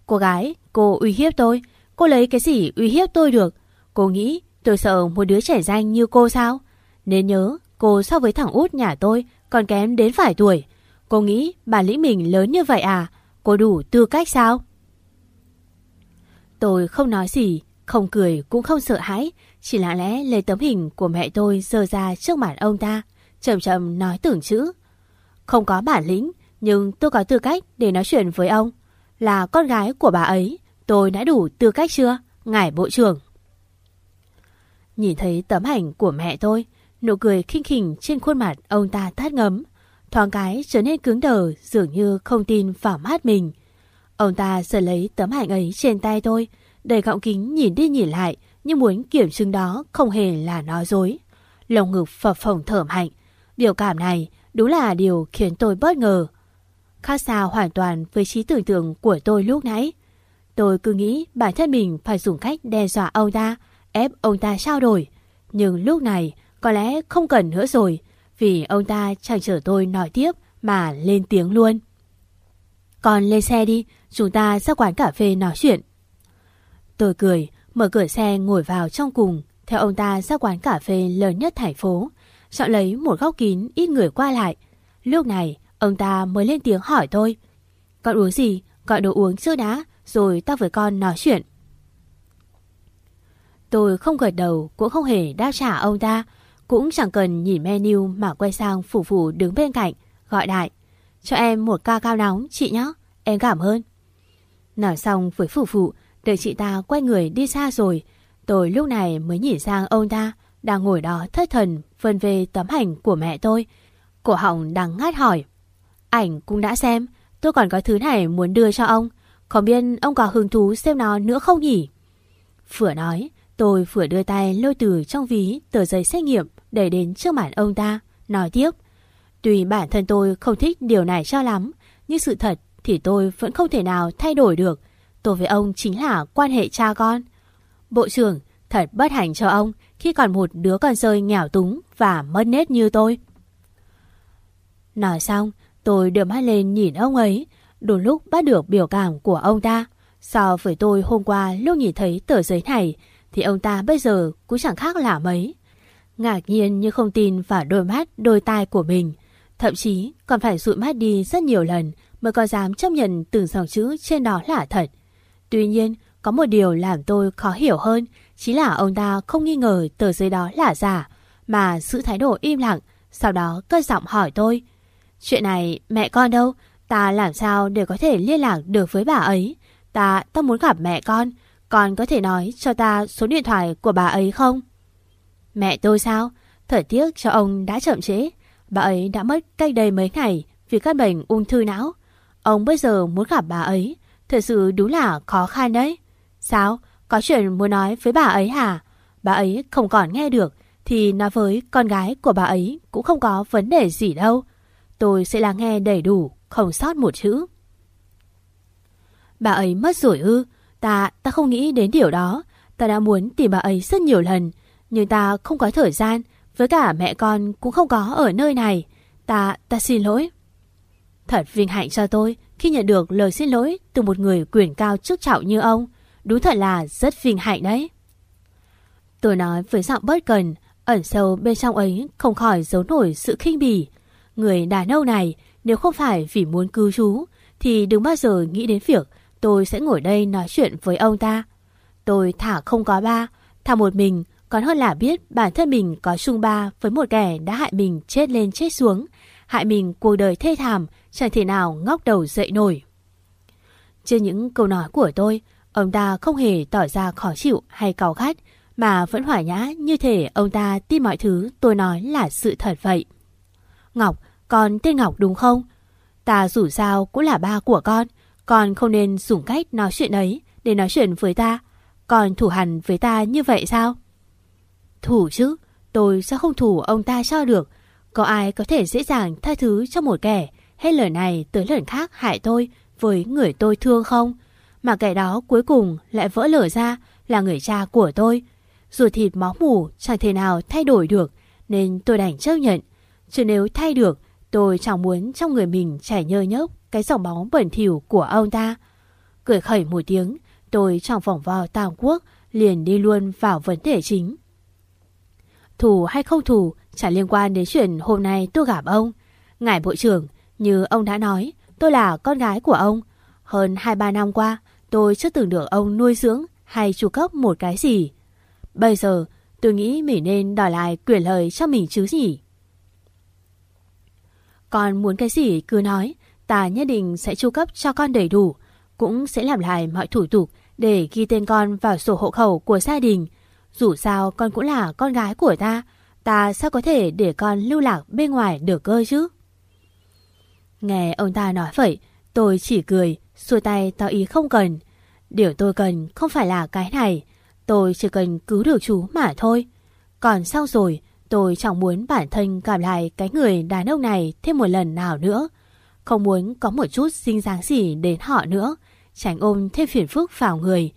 Cô gái, cô uy hiếp tôi, cô lấy cái gì uy hiếp tôi được? Cô nghĩ tôi sợ một đứa trẻ danh như cô sao? Nên nhớ, cô so với thằng út nhà tôi còn kém đến vài tuổi. Cô nghĩ bản lĩnh mình lớn như vậy à? Cô đủ tư cách sao? Tôi không nói gì, không cười cũng không sợ hãi, chỉ lặng lẽ lấy tấm hình của mẹ tôi dơ ra trước mặt ông ta, chậm chậm nói tưởng chữ. Không có bản lĩnh, nhưng tôi có tư cách để nói chuyện với ông. Là con gái của bà ấy, tôi đã đủ tư cách chưa, ngài bộ trưởng? Nhìn thấy tấm ảnh của mẹ tôi, nụ cười khinh khỉnh trên khuôn mặt ông ta tắt ngấm. Thoáng cái trở nên cứng đờ dường như không tin vào mắt mình. Ông ta giờ lấy tấm ảnh ấy trên tay tôi, đầy gọng kính nhìn đi nhìn lại như muốn kiểm chứng đó không hề là nói dối. Lồng ngực phập phồng thở mạnh. Biểu cảm này đúng là điều khiến tôi bất ngờ. Khác xa hoàn toàn với trí tưởng tượng của tôi lúc nãy. Tôi cứ nghĩ bản thân mình phải dùng cách đe dọa ông ta, ép ông ta trao đổi. Nhưng lúc này có lẽ không cần nữa rồi, vì ông ta chẳng chờ tôi nói tiếp mà lên tiếng luôn. Còn lên xe đi, chúng ta ra quán cà phê nói chuyện. Tôi cười, mở cửa xe ngồi vào trong cùng, theo ông ta ra quán cà phê lớn nhất thành phố, chọn lấy một góc kín ít người qua lại. Lúc này, ông ta mới lên tiếng hỏi tôi. Con uống gì? Gọi đồ uống chưa đã, rồi ta với con nói chuyện. Tôi không gật đầu, cũng không hề đáp trả ông ta, cũng chẳng cần nhìn menu mà quay sang phủ phủ đứng bên cạnh, gọi đại. Cho em một ca cao nóng, chị nhé, em cảm ơn. Nói xong với phủ phụ, đợi chị ta quay người đi xa rồi. Tôi lúc này mới nhìn sang ông ta, đang ngồi đó thất thần, phân về tấm ảnh của mẹ tôi. Cổ họng đang ngát hỏi. Ảnh cũng đã xem, tôi còn có thứ này muốn đưa cho ông. Không biết ông có hứng thú xem nó nữa không nhỉ? Vừa nói, tôi vừa đưa tay lôi từ trong ví tờ giấy xét nghiệm để đến trước mặt ông ta, nói tiếp. Tuy bản thân tôi không thích điều này cho lắm, nhưng sự thật thì tôi vẫn không thể nào thay đổi được. Tôi với ông chính là quan hệ cha con. Bộ trưởng, thật bất hạnh cho ông khi còn một đứa con rơi nghèo túng và mất nết như tôi. Nói xong, tôi đưa mắt lên nhìn ông ấy, đôi lúc bắt được biểu cảm của ông ta. So với tôi hôm qua lúc nhìn thấy tờ giấy này, thì ông ta bây giờ cũng chẳng khác là mấy. Ngạc nhiên như không tin vào đôi mắt, đôi tai của mình. Thậm chí còn phải dụi mắt đi rất nhiều lần mới có dám chấp nhận từng dòng chữ trên đó là thật. Tuy nhiên, có một điều làm tôi khó hiểu hơn, chính là ông ta không nghi ngờ tờ giấy đó là giả, mà giữ thái độ im lặng, sau đó cất giọng hỏi tôi. Chuyện này, mẹ con đâu? Ta làm sao để có thể liên lạc được với bà ấy? Ta, ta muốn gặp mẹ con, con có thể nói cho ta số điện thoại của bà ấy không? Mẹ tôi sao? Thời tiếc cho ông đã chậm trễ. Bà ấy đã mất cách đây mấy ngày vì căn bệnh ung thư não. Ông bây giờ muốn gặp bà ấy, thật sự đúng là khó khăn đấy. Sao? Có chuyện muốn nói với bà ấy hả? Bà ấy không còn nghe được, thì nói với con gái của bà ấy cũng không có vấn đề gì đâu. Tôi sẽ lắng nghe đầy đủ, không sót một chữ. Bà ấy mất rồi ư? Ta, ta không nghĩ đến điều đó. Ta đã muốn tìm bà ấy rất nhiều lần, nhưng ta không có thời gian, với cả mẹ con cũng không có ở nơi này. Ta, ta xin lỗi. Thật vinh hạnh cho tôi khi nhận được lời xin lỗi từ một người quyền cao chức trọng như ông. Đúng thật là rất vinh hạnh đấy. Tôi nói với giọng bất cần, ẩn sâu bên trong ấy không khỏi giấu nổi sự khinh bỉ. Người đàn ông này nếu không phải vì muốn cứu chú thì đừng bao giờ nghĩ đến việc tôi sẽ ngồi đây nói chuyện với ông ta. Tôi thả không có ba, thả một mình còn hơn là biết bản thân mình có chung ba với một kẻ đã hại mình chết lên chết xuống, hại mình cuộc đời thê thảm, chẳng thể nào ngóc đầu dậy nổi. Trên những câu nói của tôi, ông ta không hề tỏ ra khó chịu hay cáu gắt, mà vẫn hỏa nhã như thể ông ta tin mọi thứ tôi nói là sự thật vậy. Ngọc, con tên Ngọc đúng không? Ta dù sao cũng là ba của con, con không nên dùng cách nói chuyện ấy để nói chuyện với ta. Con thủ hẳn với ta như vậy sao? Thủ chứ, tôi sẽ không thủ ông ta cho được. Có ai có thể dễ dàng tha thứ cho một kẻ hết lời này tới lần khác hại tôi với người tôi thương không? Mà kẻ đó cuối cùng lại vỡ lở ra là người cha của tôi. Dù thịt máu mủ chẳng thể nào thay đổi được Nên tôi đành chấp nhận Chứ nếu thay được Tôi chẳng muốn trong người mình chảy nhơ nhớp Cái dòng máu bẩn thỉu của ông ta. Cười khẩy một tiếng, Tôi chẳng vòng vào Tàng Quốc Liền đi luôn vào vấn đề chính. Thù hay không thù Chẳng liên quan đến chuyện hôm nay tôi gặp ông. Ngài Bộ trưởng, Như ông đã nói, Tôi là con gái của ông. Hơn 2-3 năm qua, Tôi chưa từng được ông nuôi dưỡng Hay chu cấp một cái gì. Bây giờ, tôi nghĩ mình nên đòi lại quyền lời cho mình chứ gì? Con muốn cái gì cứ nói, Ta nhất định sẽ chu cấp cho con đầy đủ, Cũng sẽ làm lại mọi thủ tục Để ghi tên con vào sổ hộ khẩu của gia đình. Dù sao con cũng là con gái của ta Ta sao có thể để con lưu lạc bên ngoài được cơ chứ? Nghe ông ta nói vậy, Tôi chỉ cười Xua tay tỏ ý không cần. Điều tôi cần không phải là cái này, Tôi chỉ cần cứu được chú mà thôi. Còn sau rồi Tôi chẳng muốn bản thân gặp lại cái người đàn ông này thêm một lần nào nữa. Không muốn có một chút xinh dáng gì đến họ nữa. Tránh ôm thêm phiền phức vào người.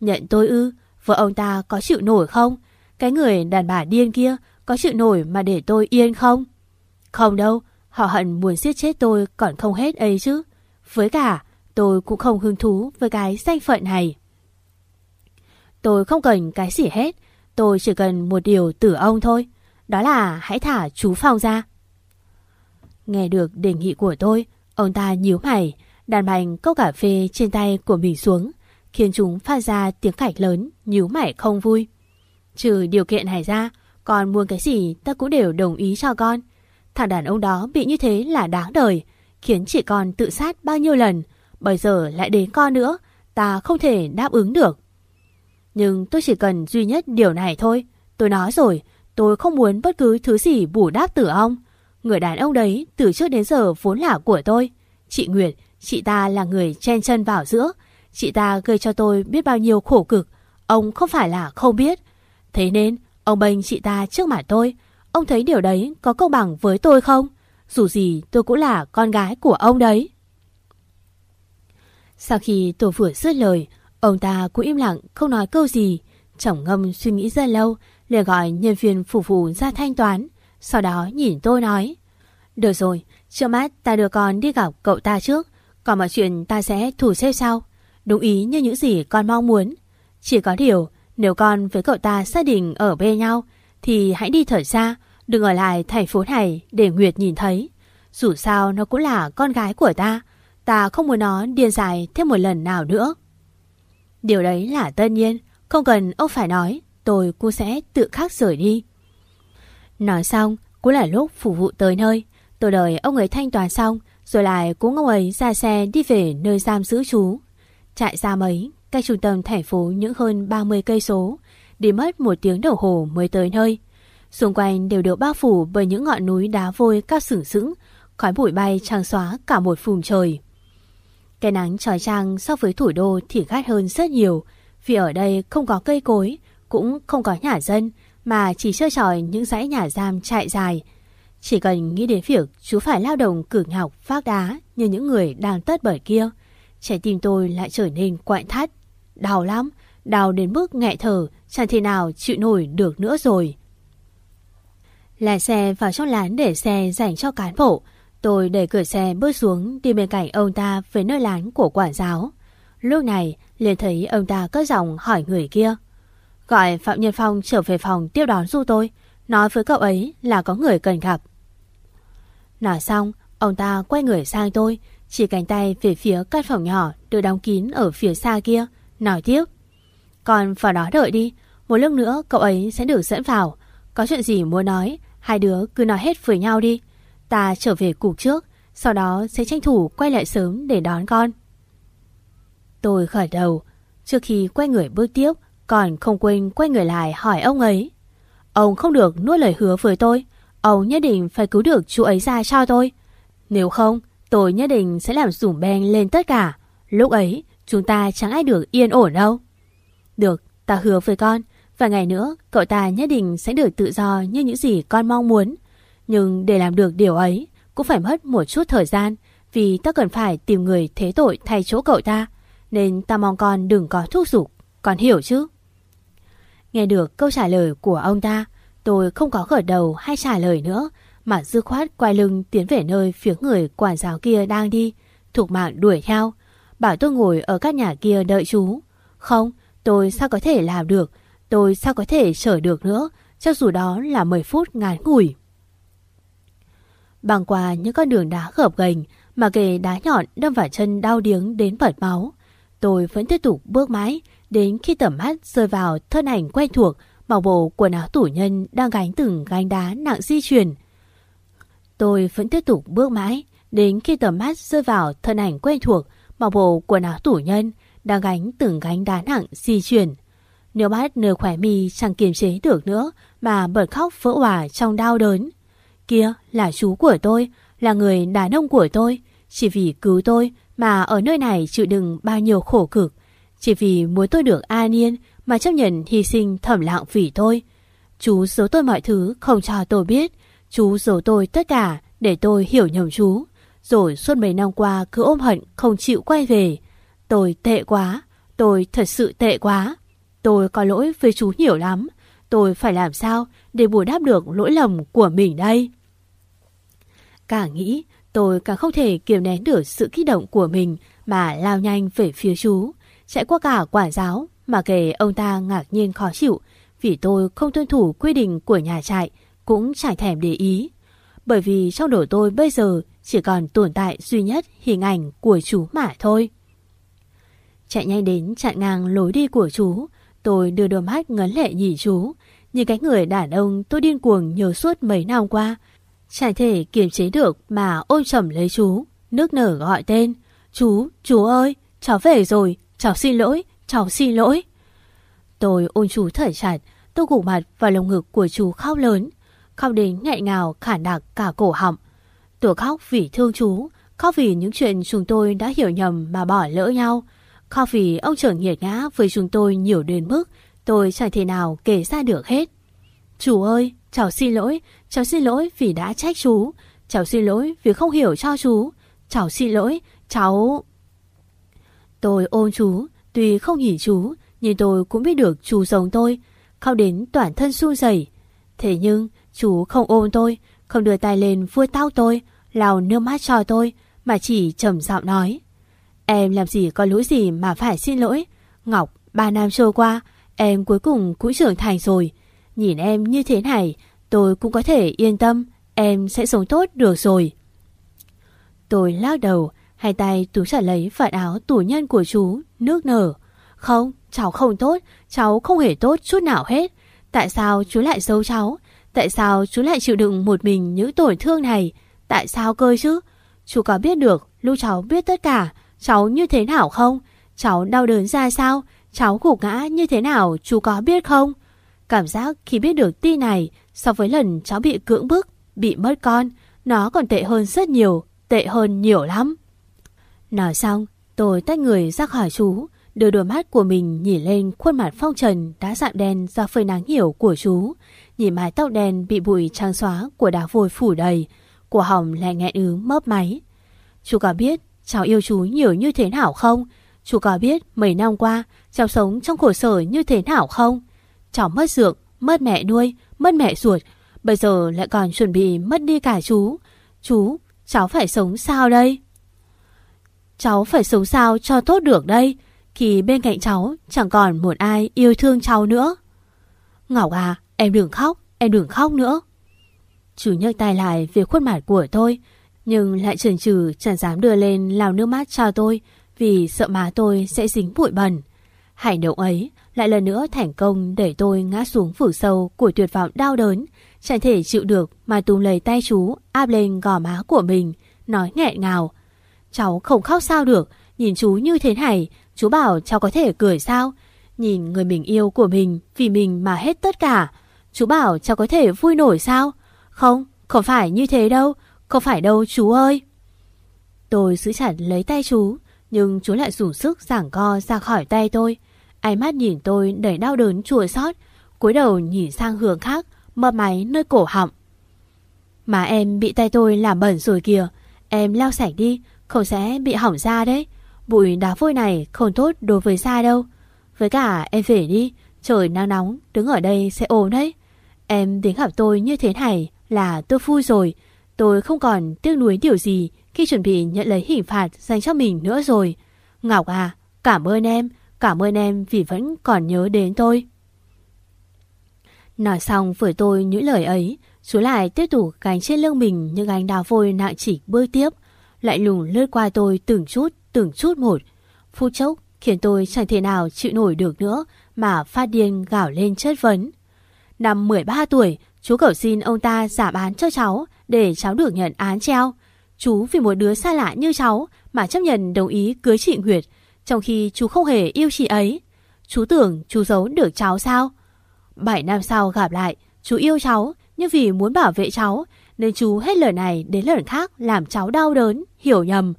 Nhận tôi ư, vợ ông ta có chịu nổi không? Cái người đàn bà điên kia có chịu nổi mà để tôi yên không? Không đâu, họ hận muốn giết chết tôi còn không hết ấy chứ. Với cả, tôi cũng không hứng thú với cái danh phận này. Tôi không cần cái gì hết, tôi chỉ cần một điều từ ông thôi. Đó là hãy thả chú Phong ra. Nghe được đề nghị của tôi, ông ta nhíu mày, đàn mạnh cốc cà phê trên tay của mình xuống, khiến chúng phát ra tiếng cạch lớn, nhíu mày không vui. Trừ điều kiện này ra, con muốn cái gì ta cũng đều đồng ý cho con. Thằng đàn ông đó bị như thế là đáng đời, khiến chị con tự sát bao nhiêu lần, bây giờ lại đến con nữa, ta không thể đáp ứng được. Nhưng tôi chỉ cần duy nhất điều này thôi, tôi nói rồi, Tôi không muốn bất cứ thứ gì bù đáp tử ông. Người đàn ông đấy từ trước đến giờ vốn là của tôi. Chị Nguyệt, chị ta là người chen chân vào giữa. Chị ta gây cho tôi biết bao nhiêu khổ cực. Ông không phải là không biết. Thế nên, ông bênh chị ta trước mặt tôi. Ông thấy điều đấy có công bằng với tôi không? Dù gì tôi cũng là con gái của ông đấy. Sau khi tôi vừa dứt lời, ông ta cũng im lặng không nói câu gì. Chồng ngâm suy nghĩ rất lâu, liền gọi nhân viên phục vụ ra thanh toán. Sau đó nhìn tôi nói. Được rồi, trước mắt ta đưa con đi gặp cậu ta trước. Còn mọi chuyện ta sẽ thủ xếp sau. Đúng ý như những gì con mong muốn. Chỉ có điều, nếu con với cậu ta xác định ở bên nhau, thì hãy đi thở xa, đừng ở lại thành phố này để Nguyệt nhìn thấy. Dù sao nó cũng là con gái của ta, ta không muốn nó điên dài thêm một lần nào nữa. Điều đấy là tất nhiên, không cần ông phải nói, tôi cô sẽ tự khắc rời đi. Nói xong, cũng là lúc phục vụ tới nơi. Tôi đợi ông ấy thanh toán xong, rồi lại cũng ông ấy ra xe đi về nơi giam giữ chú. Chạy ra mấy, cách trung tâm thành phố những hơn 30 cây số, đi mất một tiếng đồng hồ mới tới nơi. Xung quanh đều được bao phủ bởi những ngọn núi đá vôi cao sửng sững, khói bụi bay trang xóa cả một vùng trời. Cái nắng trói trang so với thủ đô thì gắt hơn rất nhiều, vì ở đây không có cây cối, cũng không có nhà dân mà chỉ chơi tròi những dãy nhà giam chạy dài. Chỉ cần nghĩ đến việc chú phải lao động cử ngọc phát đá như những người đang tất bởi kia, trái tim tôi lại trở nên quạnh thắt. Đau lắm, đau đến mức nghẹ thở, chẳng thể nào chịu nổi được nữa rồi. Lái xe vào trong lán để xe dành cho cán bộ. Tôi đẩy cửa xe bước xuống đi bên cạnh ông ta về nơi lán của quản giáo. Lúc này liền thấy ông ta cất giọng hỏi người kia. Gọi Phạm Nhân Phong trở về phòng tiếp đón du tôi, Nói với cậu ấy là có người cần gặp. Nói xong, Ông ta quay người sang tôi, Chỉ cánh tay về phía căn phòng nhỏ Được đóng kín ở phía xa kia, Nói tiếp. Còn vào đó đợi đi, Một lúc nữa cậu ấy sẽ được dẫn vào. Có chuyện gì muốn nói, Hai đứa cứ nói hết với nhau đi. Ta trở về cục trước, Sau đó sẽ tranh thủ quay lại sớm để đón con. Tôi khởi đầu, Trước khi quay người bước tiếp còn không quên quay người lại hỏi ông ấy. Ông không được nuốt lời hứa với tôi. Ông nhất định phải cứu được chú ấy ra cho tôi. Nếu không, tôi nhất định sẽ làm rủm beng lên tất cả. Lúc ấy, chúng ta chẳng ai được yên ổn đâu. Được, ta hứa với con. Và ngày nữa, cậu ta nhất định sẽ được tự do như những gì con mong muốn. Nhưng để làm được điều ấy, cũng phải mất một chút thời gian. Vì ta cần phải tìm người thế tội thay chỗ cậu ta. Nên ta mong con đừng có thúc giục. Con hiểu chứ? Nghe được câu trả lời của ông ta, tôi không có gật đầu hay trả lời nữa, mà dư khoát quay lưng tiến về nơi phía người quản giáo kia đang đi. thuộc mạng đuổi theo, bảo tôi ngồi ở các nhà kia đợi chú. Không, tôi sao có thể làm được, tôi sao có thể chở được nữa, cho dù đó là 10 phút ngắn ngủi. Bằng qua những con đường đá gập ghềnh mà kề đá nhọn đâm vào chân đau điếng đến bật máu. Tôi vẫn tiếp tục bước mãi đến khi tầm mắt rơi vào thân ảnh quen thuộc mặc bộ quần áo tủ nhân đang gánh từng gánh đá nặng di chuyển. Tôi vẫn tiếp tục bước mãi đến khi tầm mắt rơi vào thân ảnh quen thuộc mặc bộ quần áo tủ nhân đang gánh từng gánh đá nặng di chuyển. Nếu mắt nửa khỏe mi chẳng kiềm chế được nữa mà bật khóc vỡ hòa trong đau đớn. Kia là chú của tôi, là người đàn ông của tôi. Chỉ vì cứu tôi mà ở nơi này chịu đựng bao nhiêu khổ cực. Chỉ vì muốn tôi được an yên mà chấp nhận hy sinh thầm lặng vì tôi. Chú giấu tôi mọi thứ không cho tôi biết. Chú giấu tôi tất cả để tôi hiểu nhầm chú. Rồi suốt mấy năm qua cứ ôm hận không chịu quay về. Tôi tệ quá, tôi thật sự tệ quá. Tôi có lỗi với chú nhiều lắm. Tôi phải làm sao để bù đắp được lỗi lầm của mình đây? Càng nghĩ, tôi càng không thể kiềm nén được sự kích động của mình mà lao nhanh về phía chú. Chạy qua cả quản giáo mà kể ông ta ngạc nhiên khó chịu vì tôi không tuân thủ quy định của nhà trại cũng chẳng thèm để ý. Bởi vì trong đầu tôi bây giờ chỉ còn tồn tại duy nhất hình ảnh của chú mà thôi. Chạy nhanh đến chặn ngang lối đi của chú, tôi đưa đôi mắt ngấn lệ nhìn chú, như cái người đàn ông tôi điên cuồng nhớ suốt mấy năm qua. Chẳng thể kiềm chế được mà ôm chầm lấy chú, nước nở gọi tên. Chú, chú ơi, cháu về rồi, cháu xin lỗi, cháu xin lỗi. Tôi ôm chú thở chặt, tôi gục mặt vào lồng ngực của chú khóc lớn, khóc đến nghẹn ngào khản đặc cả cổ họng. Tôi khóc vì thương chú, khóc vì những chuyện chúng tôi đã hiểu nhầm mà bỏ lỡ nhau, khóc vì ông trưởng nghiệt ngã với chúng tôi nhiều đến mức tôi chẳng thể nào kể ra được hết. Chú ơi, cháu xin lỗi, cháu xin lỗi vì đã trách chú, cháu xin lỗi vì không hiểu cho chú, cháu xin lỗi, cháu... Tôi ôm chú, tuy không nhìn chú, nhưng tôi cũng biết được chú giống tôi, khóc đến toàn thân run rẩy. Thế nhưng, chú không ôm tôi, không đưa tay lên vuốt tao tôi, lau nước mắt cho tôi, mà chỉ trầm giọng nói. Em làm gì có lỗi gì mà phải xin lỗi. Ngọc, ba năm trôi qua, em cuối cùng cũng trưởng thành rồi. Nhìn em như thế này, tôi cũng có thể yên tâm, em sẽ sống tốt được rồi. Tôi lắc đầu, hai tay tú trả lấy vạt áo tủ nhân của chú, nước nở. Không, cháu không tốt, cháu không hề tốt chút nào hết. Tại sao chú lại giấu cháu? Tại sao chú lại chịu đựng một mình những tổn thương này? Tại sao cơ chứ? Chú có biết được lúc cháu biết tất cả, cháu như thế nào không? Cháu đau đớn ra sao? Cháu gục ngã như thế nào chú có biết không? Cảm giác khi biết được tin này so với lần cháu bị cưỡng bức, bị mất con, nó còn tệ hơn rất nhiều, tệ hơn nhiều lắm. Nói xong, tôi tách người ra khỏi chú, đưa đôi mắt của mình nhìn lên khuôn mặt phong trần đã dạm đen do phơi nắng hiểu của chú, nhìn mái tóc đen bị bụi trang xóa của đá vôi phủ đầy, của hỏng lại nghẹn ứ mấp máy. Chú có biết cháu yêu chú nhiều như thế nào không? Chú có biết mấy năm qua cháu sống trong khổ sở như thế nào không? Cháu mất dượng, mất mẹ nuôi, mất mẹ ruột, bây giờ lại còn chuẩn bị mất đi cả chú. Chú, cháu phải sống sao đây? Cháu phải sống sao cho tốt được đây, khi bên cạnh cháu chẳng còn một ai yêu thương cháu nữa. Ngọc à, em đừng khóc, em đừng khóc nữa. Chú nhấc tay lại về khuôn mặt của tôi, nhưng lại chần chừ chẳng dám đưa lên lau nước mắt cho tôi vì sợ má tôi sẽ dính bụi bẩn. Hành động ấy lại lần nữa thành công để tôi ngã xuống phủ sâu của tuyệt vọng đau đớn, chẳng thể chịu được mà túm lấy tay chú áp lên gò má của mình, nói nghẹn ngào. Cháu không khóc sao được, nhìn chú như thế này, chú bảo cháu có thể cười sao? Nhìn người mình yêu của mình vì mình mà hết tất cả. Chú bảo cháu có thể vui nổi sao? Không, không phải như thế đâu, không phải đâu chú ơi. Tôi giữ chặt lấy tay chú, nhưng chú lại dùng sức giảng co ra khỏi tay tôi. Ánh mắt nhìn tôi đầy đau đớn chua xót, cúi đầu nhìn sang hướng khác, mơ máy nơi cổ họng. Mà em bị tay tôi làm bẩn rồi kìa, em lau sạch đi, không sẽ bị hỏng da đấy. Bụi đá vôi này không tốt đối với da đâu. Với cả em về đi, Trời nắng nóng, đứng ở đây sẽ ốm đấy. Em đến gặp tôi như thế này là tôi vui rồi. Tôi không còn tiếc nuối điều gì khi chuẩn bị nhận lấy hình phạt dành cho mình nữa rồi. Ngọc à, cảm ơn em, cảm ơn em vì vẫn còn nhớ đến tôi. Nói xong với tôi những lời ấy, chú lại tiếp tục gánh trên lưng mình những gánh đào vôi nặng chỉ bước tiếp, lại lùng lướt qua tôi từng chút, từng chút một. Phút chốc khiến tôi chẳng thể nào chịu nổi được nữa mà phát điên gào lên chất vấn. Năm 13 tuổi, chú cầu xin ông ta giảm án cho cháu để cháu được nhận án treo. Chú vì một đứa xa lạ như cháu mà chấp nhận đồng ý cưới chị Nguyệt, trong khi chú không hề yêu chị ấy. Chú tưởng chú giấu được cháu sao? 7 năm sau gặp lại, chú yêu cháu, nhưng vì muốn bảo vệ cháu, nên chú hết lời này đến lời khác làm cháu đau đớn, hiểu nhầm.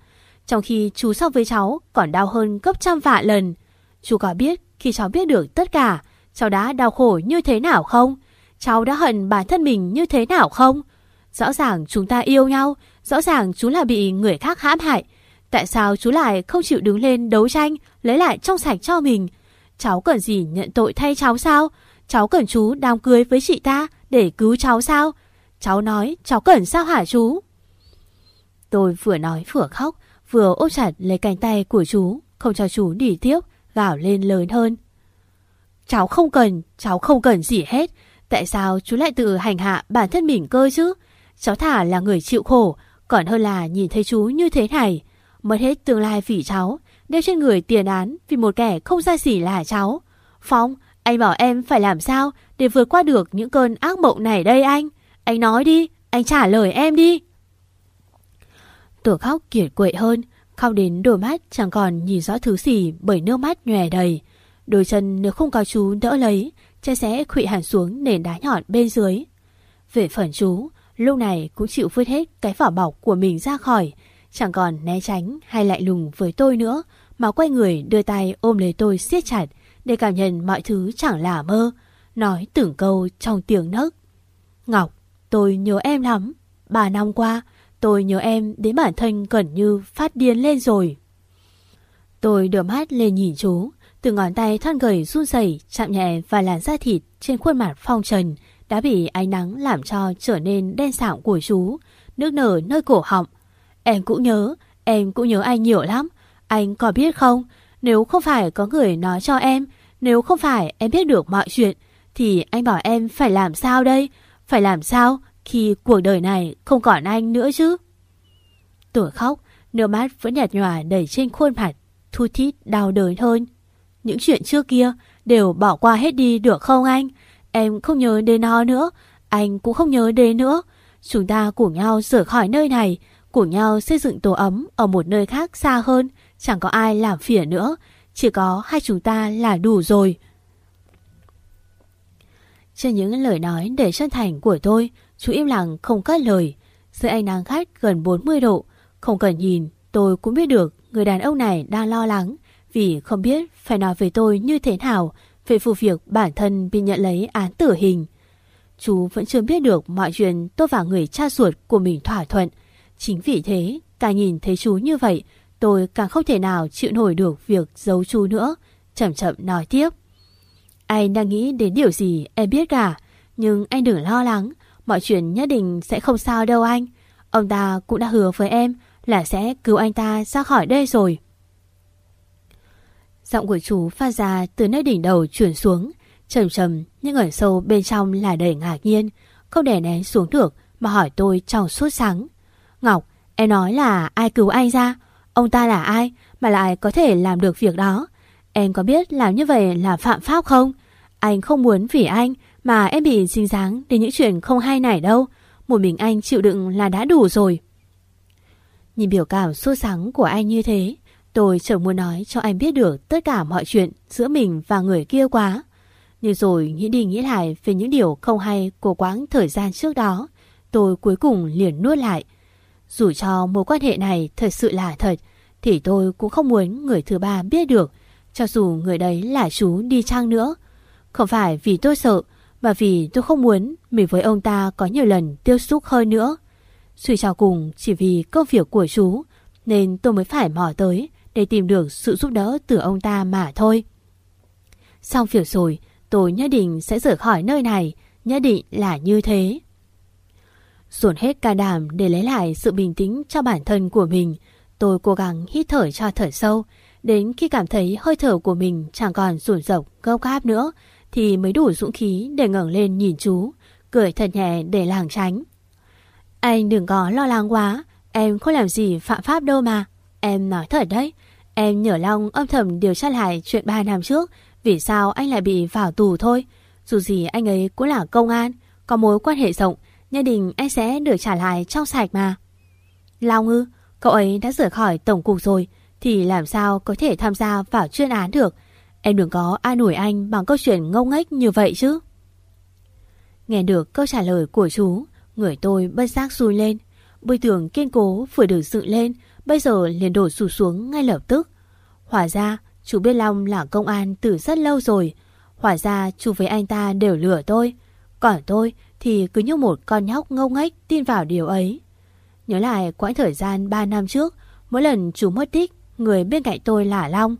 Trong khi chú so với cháu còn đau hơn gấp trăm vạn lần. Chú có biết khi cháu biết được tất cả, cháu đã đau khổ như thế nào không? Cháu đã hận bản thân mình như thế nào không? Rõ ràng chúng ta yêu nhau, rõ ràng chú là bị người khác hãm hại. Tại sao chú lại không chịu đứng lên đấu tranh, lấy lại trong sạch cho mình? Cháu cần gì nhận tội thay cháu sao? Cháu cần chú đám cưới với chị ta để cứu cháu sao? Cháu nói cháu cần sao hả chú? Tôi vừa nói vừa khóc, vừa ôm chặt lấy cánh tay của chú, không cho chú đi tiếp, gào lên lớn hơn. Cháu không cần, cháu không cần gì hết. Tại sao chú lại tự hành hạ bản thân mình cơ chứ? Cháu thả là người chịu khổ, còn hơn là nhìn thấy chú như thế này. Mất hết tương lai vì cháu, đeo trên người tiền án vì một kẻ không ra gì là cháu. Phong, anh bảo em phải làm sao để vượt qua được những cơn ác mộng này đây anh? Anh nói đi, anh trả lời em đi. Tưởng khóc kiệt quệ hơn, khóc đến đôi mắt chẳng còn nhìn rõ thứ gì bởi nước mắt nhòe đầy. Đôi chân nếu không có chú đỡ lấy, cha sẽ khụy hẳn xuống nền đá nhọn bên dưới. Về phần chú, lúc này cũng chịu vứt hết cái vỏ bọc của mình ra khỏi, chẳng còn né tránh hay lại lùng với tôi nữa, mà quay người đưa tay ôm lấy tôi siết chặt để cảm nhận mọi thứ chẳng là mơ, nói từng câu trong tiếng nấc. Ngọc, tôi nhớ em lắm. Ba năm qua, tôi nhớ em đến bản thân gần như phát điên lên rồi. Tôi đưa mắt lên nhìn chú, từ ngón tay thon gầy run rẩy chạm nhẹ và làn da thịt trên khuôn mặt phong trần đã bị ánh nắng làm cho trở nên đen sạm của chú, nước nở nơi cổ họng. Em cũng nhớ, em cũng nhớ anh nhiều lắm. Anh có biết không, nếu không phải có người nói cho em, nếu không phải em biết được mọi chuyện, thì anh bảo em phải làm sao đây? Phải làm sao khi cuộc đời này không còn anh nữa chứ? Tuổi khóc, nước mắt vẫn nhạt nhòa đầy trên khuôn mặt, thu thít đau đớn hơn. Những chuyện trước kia đều bỏ qua hết đi được không anh? Em không nhớ đến nó nữa, anh cũng không nhớ đến nữa. Chúng ta cùng nhau rời khỏi nơi này, cùng nhau xây dựng tổ ấm ở một nơi khác xa hơn, chẳng có ai làm phiền nữa, chỉ có hai chúng ta là đủ rồi. Trên những lời nói để chân thành của tôi, chú im lặng không cất lời. Dưới ánh nắng khách gần 40 độ, không cần nhìn, tôi cũng biết được người đàn ông này đang lo lắng vì không biết phải nói với tôi như thế nào về vụ việc bản thân bị nhận lấy án tử hình. Chú vẫn chưa biết được mọi chuyện tôi và người cha ruột của mình thỏa thuận. Chính vì thế, càng nhìn thấy chú như vậy, tôi càng không thể nào chịu nổi được việc giấu chú nữa. Chậm chậm nói tiếp. Anh đang nghĩ đến điều gì em biết cả, nhưng anh đừng lo lắng, mọi chuyện nhất định sẽ không sao đâu anh. Ông ta cũng đã hứa với em là sẽ cứu anh ta ra khỏi đây rồi. Giọng của chú phát ra từ nơi đỉnh đầu chuyển xuống, trầm trầm nhưng ở sâu bên trong là đầy ngạc nhiên, không để nén xuống được mà hỏi tôi trong suốt sáng. Ngọc, em nói là ai cứu anh ra? Ông ta là ai mà lại có thể làm được việc đó? Em có biết làm như vậy là phạm pháp không? Anh không muốn vì anh mà em bị dính dáng đến những chuyện không hay này đâu. Một mình anh chịu đựng là đã đủ rồi. Nhìn biểu cảm sốt sắng của anh như thế, tôi chẳng muốn nói cho anh biết được tất cả mọi chuyện giữa mình và người kia quá. Nhưng rồi nghĩ đi nghĩ lại về những điều không hay của quãng thời gian trước đó, tôi cuối cùng liền nuốt lại. Dù cho mối quan hệ này thật sự là thật, thì tôi cũng không muốn người thứ ba biết được, cho dù người đấy là chú đi chăng nữa. Không phải vì tôi sợ, và vì tôi không muốn mình với ông ta có nhiều lần tiếp xúc hơn nữa. Suy cho cùng chỉ vì công việc của chú, nên tôi mới phải mò tới để tìm được sự giúp đỡ từ ông ta mà thôi. Xong việc rồi, tôi nhất định sẽ rời khỏi nơi này, nhất định là như thế. Dồn hết ca đàm để lấy lại sự bình tĩnh cho bản thân của mình, tôi cố gắng hít thở cho thở sâu, đến khi cảm thấy hơi thở của mình chẳng còn rủn rộng gâu gáp nữa, thì mới đủ dũng khí để ngẩng lên nhìn chú, cười thật nhẹ để làng tránh. Anh đừng có lo lắng quá, em không làm gì phạm pháp đâu mà. Em nói thật đấy, em nhờ Long âm thầm điều tra lại chuyện 3 năm trước, vì sao anh lại bị vào tù thôi. Dù gì anh ấy cũng là công an, có mối quan hệ rộng, gia đình anh sẽ được trả lại trong sạch mà. Long ư, cậu ấy đã rời khỏi tổng cục rồi, thì làm sao có thể tham gia vào chuyên án được. Em đừng có ai nổi anh bằng câu chuyện ngông nghếch như vậy chứ. Nghe được câu trả lời của chú, người tôi bất giác run lên. Bùi tường kiên cố vừa được dựng lên, bây giờ liền đổ sụt xuống ngay lập tức. Hỏa ra, chú biết Long là công an từ rất lâu rồi. Hỏa ra chú với anh ta đều lừa tôi. Còn tôi thì cứ như một con nhóc ngông nghếch tin vào điều ấy. Nhớ lại quãng thời gian 3 năm trước, mỗi lần chú mất tích, người bên cạnh tôi là Long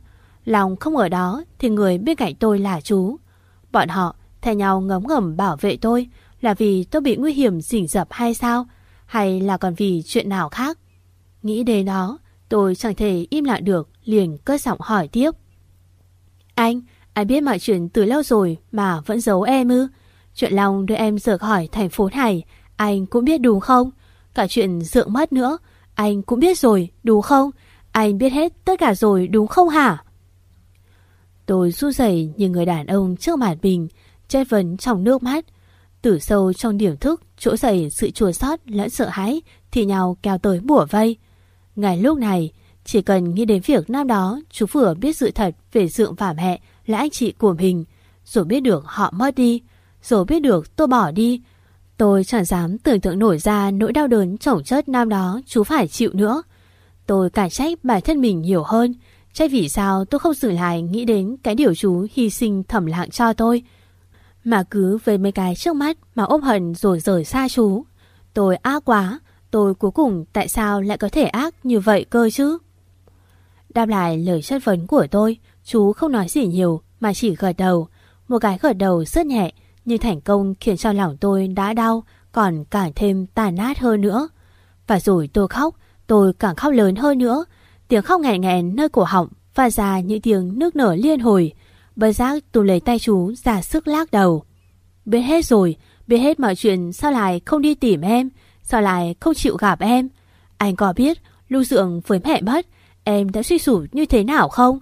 lòng không ở đó thì người bên cạnh tôi là chú. Bọn họ thay nhau ngấm ngầm bảo vệ tôi là vì tôi bị nguy hiểm rình rập hay sao? Hay là còn vì chuyện nào khác? Nghĩ đến đó, tôi chẳng thể im lặng được, liền cất giọng hỏi tiếp. Anh, anh biết mọi chuyện từ lâu rồi mà vẫn giấu em ư? Chuyện lòng đưa em rời khỏi thành phố này, anh cũng biết đúng không? Cả chuyện dượng mất nữa, anh cũng biết rồi, đúng không? Anh biết hết tất cả rồi đúng không hả? Tôi run rẩy như người đàn ông trước mặt mình, chất vấn trong nước mắt. Từ sâu trong điểm thức, chỗ dậy sự chua xót lẫn sợ hãi thì nhau kéo tới bủa vây. ngày lúc này, chỉ cần nghĩ đến việc năm đó chú vừa biết sự thật về Dượng và mẹ là anh chị của mình, rồi biết được họ mất đi, rồi biết được tôi bỏ đi. Tôi chẳng dám tưởng tượng nổi ra nỗi đau đớn chồng chất năm đó chú phải chịu nữa. Tôi cả trách bản thân mình nhiều hơn, trách vì sao tôi không xử lại nghĩ đến cái điều chú hy sinh thầm lặng cho tôi. Mà cứ với mấy cái trước mắt mà ôm hận rồi rời xa chú. Tôi ác quá, tôi cuối cùng tại sao lại có thể ác như vậy cơ chứ? Đáp lại lời chất vấn của tôi, chú không nói gì nhiều mà chỉ gật đầu. Một cái gật đầu rất nhẹ, nhưng thành công khiến cho lòng tôi đã đau, còn càng thêm tàn nát hơn nữa. Và rồi tôi khóc, tôi càng khóc lớn hơn nữa. Tiếng khóc nghẹn nghẹn nơi cổ họng và ra những tiếng nước nở liên hồi. Bất giác tù lấy tay chú ra sức lắc đầu. Biết hết rồi, biết hết mọi chuyện sao lại không đi tìm em, sao lại không chịu gặp em. Anh có biết lưu dưỡng với mẹ mất, em đã suy sụp như thế nào không?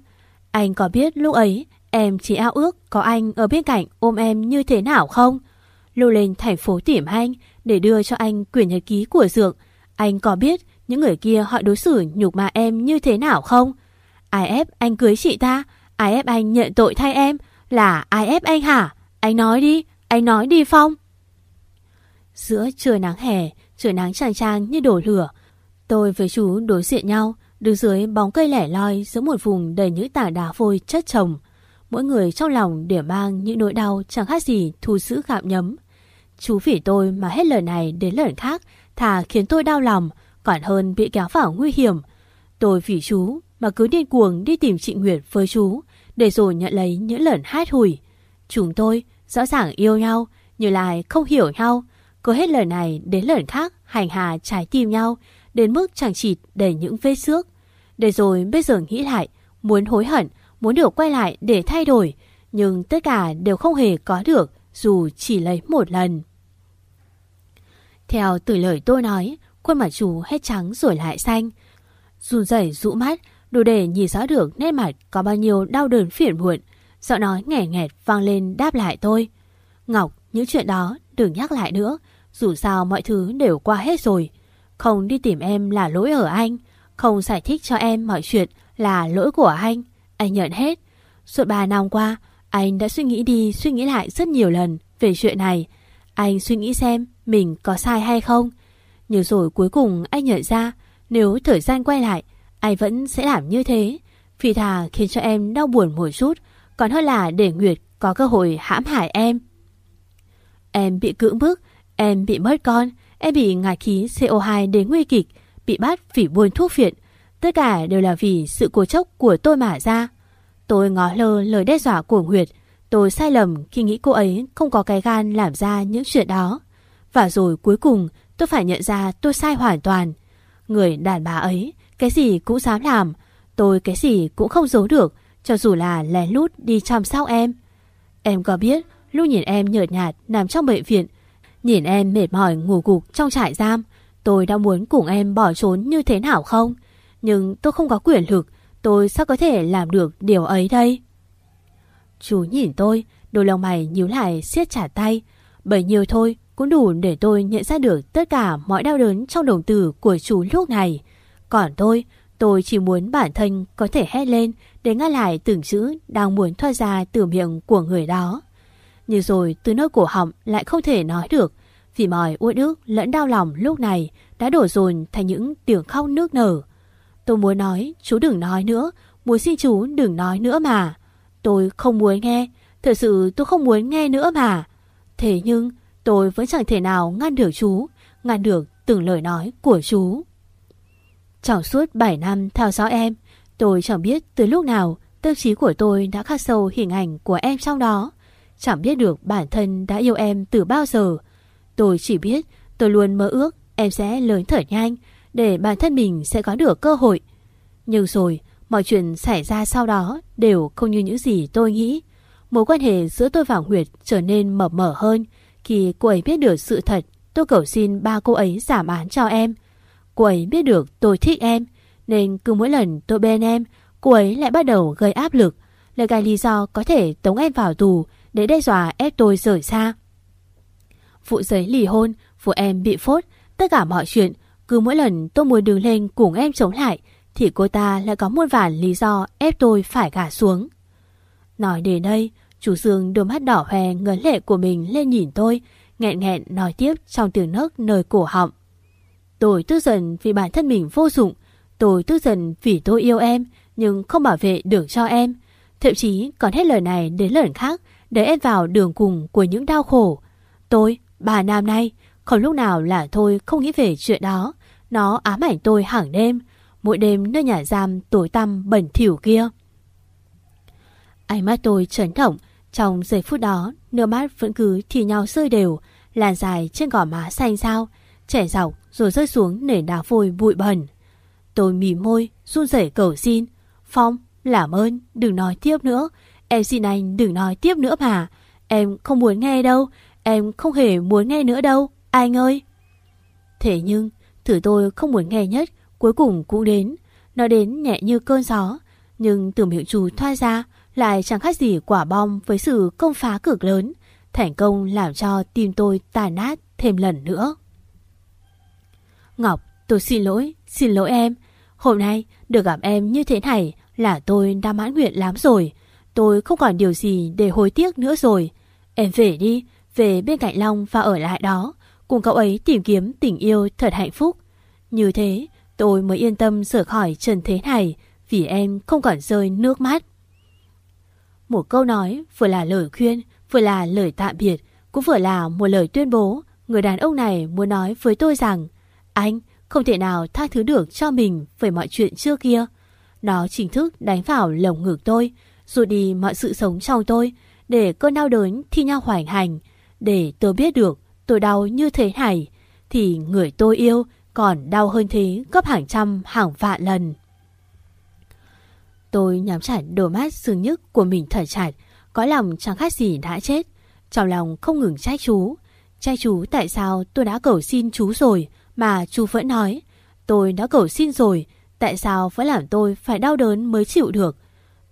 Anh có biết lúc ấy em chỉ ao ước có anh ở bên cạnh ôm em như thế nào không? Lưu lên thành phố tìm anh để đưa cho anh quyển nhật ký của Dượng. Anh có biết những người kia họ đối xử nhục mạ em như thế nào không? Ai ép anh cưới chị ta? Ai ép anh nhận tội thay em? Là ai ép anh hả? Anh nói đi, anh nói đi Phong. Giữa trời nắng hè, trời nắng tràn tràn như đổ lửa. Tôi với chú đối diện nhau, đứng dưới bóng cây lẻ loi giữa một vùng đầy những tảng đá vôi chất chồng. Mỗi người trong lòng để mang những nỗi đau chẳng khác gì thu giữ gạm nhấm. Chú phỉ tôi mà hết lời này đến lời khác, thà khiến tôi đau lòng, còn hơn bị kéo vào nguy hiểm. Tôi vì chú mà cứ điên cuồng đi tìm chị Nguyệt với chú, để rồi nhận lấy những lần hát hủi. Chúng tôi rõ ràng yêu nhau, nhưng lại không hiểu nhau. Cứ hết lời này đến lời khác hành hà trái tim nhau, đến mức chẳng chịt đầy những vết xước. Để rồi bây giờ nghĩ lại, muốn hối hận, muốn được quay lại để thay đổi, nhưng tất cả đều không hề có được dù chỉ lấy một lần. Theo từ lời tôi nói, khuôn mặt chú hết trắng rồi lại xanh. Run rẩy rũ mắt, đủ để nhìn rõ được nét mặt có bao nhiêu đau đớn phiền muộn. Giọng nói nghẻ nghẹt vang lên đáp lại tôi. Ngọc, những chuyện đó đừng nhắc lại nữa, dù sao mọi thứ đều qua hết rồi. Không đi tìm em là lỗi ở anh, không giải thích cho em mọi chuyện là lỗi của anh. Anh nhận hết. Suốt 3 năm qua, anh đã suy nghĩ đi suy nghĩ lại rất nhiều lần về chuyện này. Anh suy nghĩ xem mình có sai hay không. Nhưng rồi cuối cùng anh nhận ra nếu thời gian quay lại, anh vẫn sẽ làm như thế. Vì thà khiến cho em đau buồn một chút, còn hơn là để Nguyệt có cơ hội hãm hại em. Em bị cưỡng bức, em bị mất con, em bị ngạt khí CO2 đến nguy kịch, bị bắt vì buôn thuốc phiện. Tất cả đều là vì sự cố chốc của tôi mà ra. Tôi ngó lơ lời đe dọa của Nguyệt. Tôi sai lầm khi nghĩ cô ấy không có cái gan làm ra những chuyện đó. Và rồi cuối cùng tôi phải nhận ra tôi sai hoàn toàn. Người đàn bà ấy, cái gì cũng dám làm. Tôi cái gì cũng không giấu được, cho dù là lén lút đi chăm sóc em. Em có biết, lúc nhìn em nhợt nhạt nằm trong bệnh viện, nhìn em mệt mỏi ngủ gục trong trại giam, tôi đã muốn cùng em bỏ trốn như thế nào không? Nhưng tôi không có quyền lực, tôi sao có thể làm được điều ấy đây? Chú nhìn tôi, đôi lông mày nhíu lại siết chặt tay. Bấy nhiêu thôi cũng đủ để tôi nhận ra được tất cả mọi đau đớn trong đồng tử của chú lúc này. Còn tôi, tôi chỉ muốn bản thân có thể hét lên để ngăn lại từng chữ đang muốn thoát ra từ miệng của người đó. Nhưng rồi từ nơi cổ họng lại không thể nói được vì mọi uất ức lẫn đau lòng lúc này đã đổ dồn thành những tiếng khóc nước nở. Tôi muốn nói, chú đừng nói nữa, muốn xin chú đừng nói nữa mà. Tôi không muốn nghe, thật sự tôi không muốn nghe nữa mà. Thế nhưng tôi vẫn chẳng thể nào ngăn được chú, ngăn được từng lời nói của chú. Trong suốt 7 năm theo dõi em, tôi chẳng biết từ lúc nào tâm trí của tôi đã khắc sâu hình ảnh của em trong đó. Chẳng biết được bản thân đã yêu em từ bao giờ. Tôi chỉ biết tôi luôn mơ ước em sẽ lớn thở nhanh để bản thân mình sẽ có được cơ hội. Nhưng rồi, mọi chuyện xảy ra sau đó đều không như những gì tôi nghĩ. Mối quan hệ giữa tôi và Nguyệt trở nên mập mở hơn khi cô ấy biết được sự thật tôi cầu xin ba cô ấy giảm án cho em. Cô ấy biết được tôi thích em nên cứ mỗi lần tôi bên em cô ấy lại bắt đầu gây áp lực lấy cái lý do có thể tống em vào tù để đe dọa ép tôi rời xa. Vụ giấy lì hôn, vụ em bị phốt, tất cả mọi chuyện cứ mỗi lần tôi muốn đứng lên cùng em chống lại thì cô ta lại có muôn vàn lý do ép tôi phải gả xuống. Nói đến đây, chủ Dương đôi mắt đỏ hoe ngấn lệ của mình lên nhìn tôi, nghẹn nghẹn nói tiếp trong tiếng nấc nơi cổ họng. Tôi tức giận vì bản thân mình vô dụng, tôi tức giận vì tôi yêu em nhưng không bảo vệ được cho em. Thậm chí còn hết lời này đến lời khác để em vào đường cùng của những đau khổ. Tôi, bà nam nay, không lúc nào là tôi không nghĩ về chuyện đó. Nó ám ảnh tôi hàng đêm, mỗi đêm nơi nhà giam tối tăm bẩn thỉu kia. Ánh mắt tôi chấn động, trong giây phút đó, nước mắt vẫn cứ thì nhau rơi đều, làn dài trên gò má xanh sao, chảy dọc rồi rơi xuống nền đá vôi bụi bẩn. Tôi mỉm môi, run rẩy cầu xin. Phong, làm ơn, đừng nói tiếp nữa. Em xin anh đừng nói tiếp nữa mà. Em không muốn nghe đâu, em không hề muốn nghe nữa đâu, anh ơi. Thế nhưng, thử tôi không muốn nghe nhất, cuối cùng cũng đến. Nó đến nhẹ như cơn gió, nhưng từ miệng chú thoa ra lại chẳng khác gì quả bom với sự công phá cực lớn, thành công làm cho tim tôi tàn nát thêm lần nữa. Ngọc, tôi xin lỗi, xin lỗi em. Hôm nay được gặp em như thế này là tôi đã mãn nguyện lắm rồi. Tôi không còn điều gì để hối tiếc nữa rồi. Em về đi, về bên cạnh Long và ở lại đó, cùng cậu ấy tìm kiếm tình yêu thật hạnh phúc. Như thế, tôi mới yên tâm rời khỏi trần thế này vì em không còn rơi nước mắt. Một câu nói vừa là lời khuyên, vừa là lời tạm biệt, cũng vừa là một lời tuyên bố. Người đàn ông này muốn nói với tôi rằng anh không thể nào tha thứ được cho mình về mọi chuyện trước kia. Nó chính thức đánh vào lồng ngực tôi, rụt đi mọi sự sống trong tôi, để cơn đau đớn thi nhau hoành hành, để tôi biết được tôi đau như thế này, thì người tôi yêu còn đau hơn thế gấp hàng trăm hàng vạn lần. Tôi nhắm chặt đôi mắt sưng nhức của mình thở chặt, có lòng chẳng khác gì đã chết. Trong lòng không ngừng trách chú. Trách chú tại sao tôi đã cầu xin chú rồi mà chú vẫn nói. Tôi đã cầu xin rồi, tại sao vẫn làm tôi phải đau đớn mới chịu được.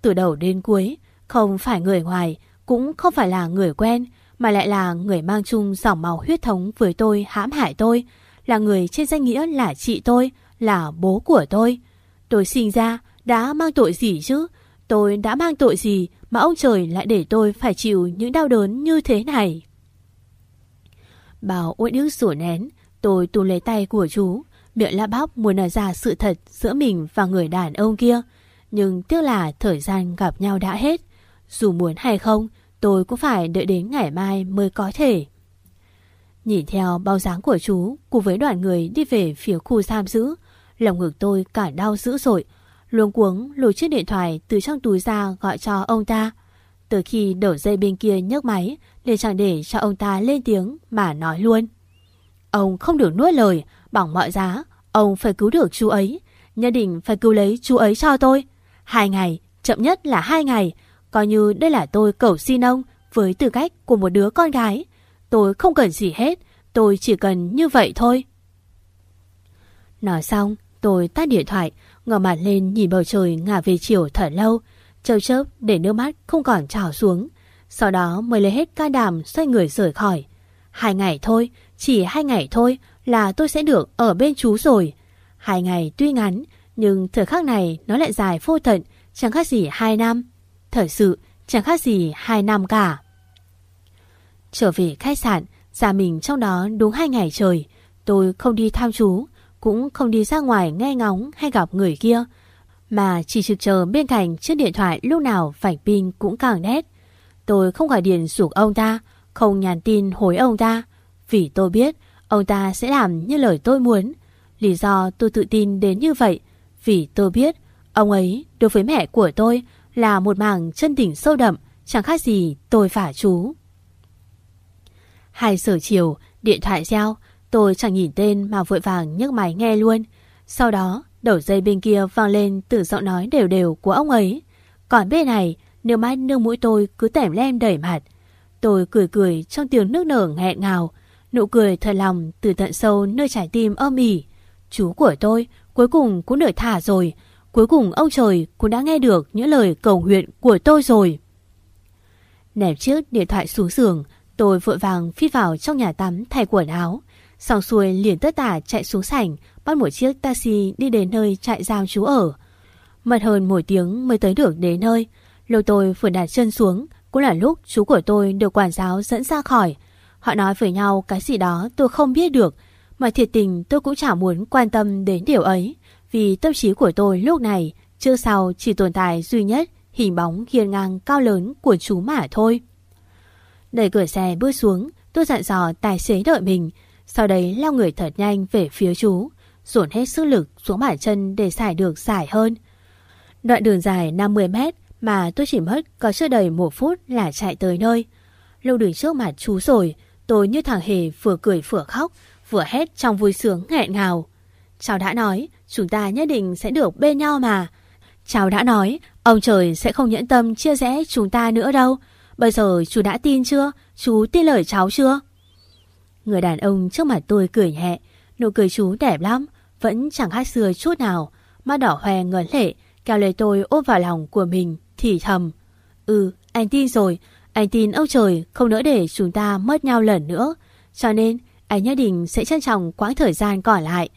Từ đầu đến cuối, không phải người ngoài, cũng không phải là người quen, mà lại là người mang chung dòng máu huyết thống với tôi hãm hại tôi, là người trên danh nghĩa là chị tôi, là bố của tôi. Tôi sinh ra đã mang tội gì chứ? Tôi đã mang tội gì mà ông trời lại để tôi phải chịu những đau đớn như thế này? Bảo ôi ức sủa nén, tôi tu lấy tay của chú, miệng la bóc muốn nói ra sự thật giữa mình và người đàn ông kia. Nhưng tiếc là thời gian gặp nhau đã hết. Dù muốn hay không, tôi cũng phải đợi đến ngày mai mới có thể. Nhìn theo bao dáng của chú cùng với đoàn người đi về phía khu giam giữ, lòng ngực tôi cả đau dữ dội, luống cuống lùi chiếc điện thoại từ trong túi ra gọi cho ông ta. Từ khi đổ dây bên kia nhấc máy, liền chẳng để cho ông ta lên tiếng mà nói luôn. Ông không được nuốt lời Bằng mọi giá, Ông phải cứu được chú ấy, Nhất định phải cứu lấy chú ấy cho tôi. Hai ngày, Chậm nhất là hai ngày, Coi như đây là tôi cầu xin ông Với tư cách của một đứa con gái. Tôi không cần gì hết, Tôi chỉ cần như vậy thôi. Nói xong, Tôi tắt điện thoại ngờ mặt lên nhìn bầu trời ngả về chiều thở lâu, Chớp chớp để nước mắt không còn trào xuống. Sau đó mới lấy hết ca đàm xoay người rời khỏi. Hai ngày thôi, Chỉ hai ngày thôi Là tôi sẽ được ở bên chú rồi. Hai ngày tuy ngắn, Nhưng thời khắc này nó lại dài vô tận, Chẳng khác gì hai năm. Thật sự, chẳng khác gì hai năm cả. Trở về khách sạn Gia mình trong đó đúng hai ngày trời. Tôi không đi thăm chú. Cũng không đi ra ngoài nghe ngóng hay gặp người kia Mà chỉ trực chờ bên cạnh chiếc điện thoại lúc nào phải pin cũng càng nét. Tôi không gọi điện sụp ông ta Không nhắn tin hối ông ta Vì tôi biết ông ta sẽ làm như lời tôi muốn. Lý do tôi tự tin đến như vậy Vì tôi biết ông ấy đối với mẹ của tôi là một mảng chân đỉnh sâu đậm Chẳng khác gì tôi phả chú. Hai giờ chiều, điện thoại reo, tôi chẳng nhìn tên mà vội vàng nhấc máy nghe luôn. Sau đó, đầu dây bên kia vang lên từ giọng nói đều đều của ông ấy. Còn bên này, nước mắt nước mũi tôi cứ tẻm lem đẩy mặt. Tôi cười cười trong tiếng nước nở nghẹn ngào, nụ cười thật lòng từ tận sâu nơi trái tim âm ỉ. Chú của tôi cuối cùng cũng được thả rồi, cuối cùng ông trời cũng đã nghe được những lời cầu nguyện của tôi rồi. Nẹp chiếc điện thoại xuống giường, Tôi vội vàng phi vào trong nhà tắm thay quần áo. Xong xuôi liền tất tả chạy xuống sảnh, bắt một chiếc taxi đi đến nơi trại giam chú ở. Mất hơn một tiếng mới tới được đến nơi. lâu tôi vừa đặt chân xuống, cũng là lúc chú của tôi được quản giáo dẫn ra khỏi. Họ nói với nhau cái gì đó tôi không biết được, mà thiệt tình tôi cũng chẳng muốn quan tâm đến điều ấy, vì tâm trí của tôi lúc này chưa sau chỉ tồn tại duy nhất hình bóng hiền ngang cao lớn của chú mà thôi. Đẩy cửa xe bước xuống, tôi dặn dò tài xế đợi mình. Sau đấy lao người thật nhanh về phía chú, dồn hết sức lực xuống bản chân để xài được dài hơn. Đoạn đường dài 50 mét mà tôi chỉ mất có chưa đầy một phút là chạy tới nơi. Lâu đứng trước mặt chú rồi, tôi như thằng hề vừa cười vừa khóc, vừa hét trong vui sướng nghẹn ngào. Cháu đã nói, chúng ta nhất định sẽ được bên nhau mà. Cháu đã nói, ông trời sẽ không nhẫn tâm chia rẽ chúng ta nữa đâu. Bây giờ chú đã tin chưa? Chú tin lời cháu chưa? Người đàn ông trước mặt tôi cười nhẹ, nụ cười chú đẹp lắm, vẫn chẳng khác xưa chút nào. Mắt đỏ hoe ngấn lệ, kéo lấy tôi ôm vào lòng của mình, thì thầm. Ừ, anh tin rồi, anh tin ông trời không nỡ để chúng ta mất nhau lần nữa. Cho nên, anh nhất định sẽ trân trọng quãng thời gian còn lại.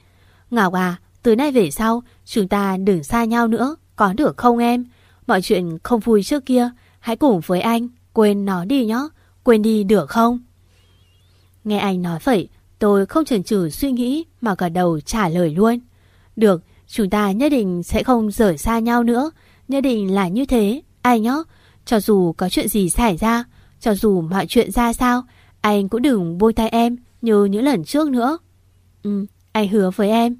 Ngọc à, từ nay về sau, chúng ta đừng xa nhau nữa, có được không em? Mọi chuyện không vui trước kia, hãy cùng với anh Quên nó đi nhé, quên đi được không? Nghe anh nói vậy, tôi không chần chừ suy nghĩ mà cả đầu trả lời luôn. Được, chúng ta nhất định sẽ không rời xa nhau nữa, nhất định là như thế, anh nhá. Cho dù có chuyện gì xảy ra, cho dù mọi chuyện ra sao, anh cũng đừng buông tay em như những lần trước nữa. Ừ, anh hứa với em.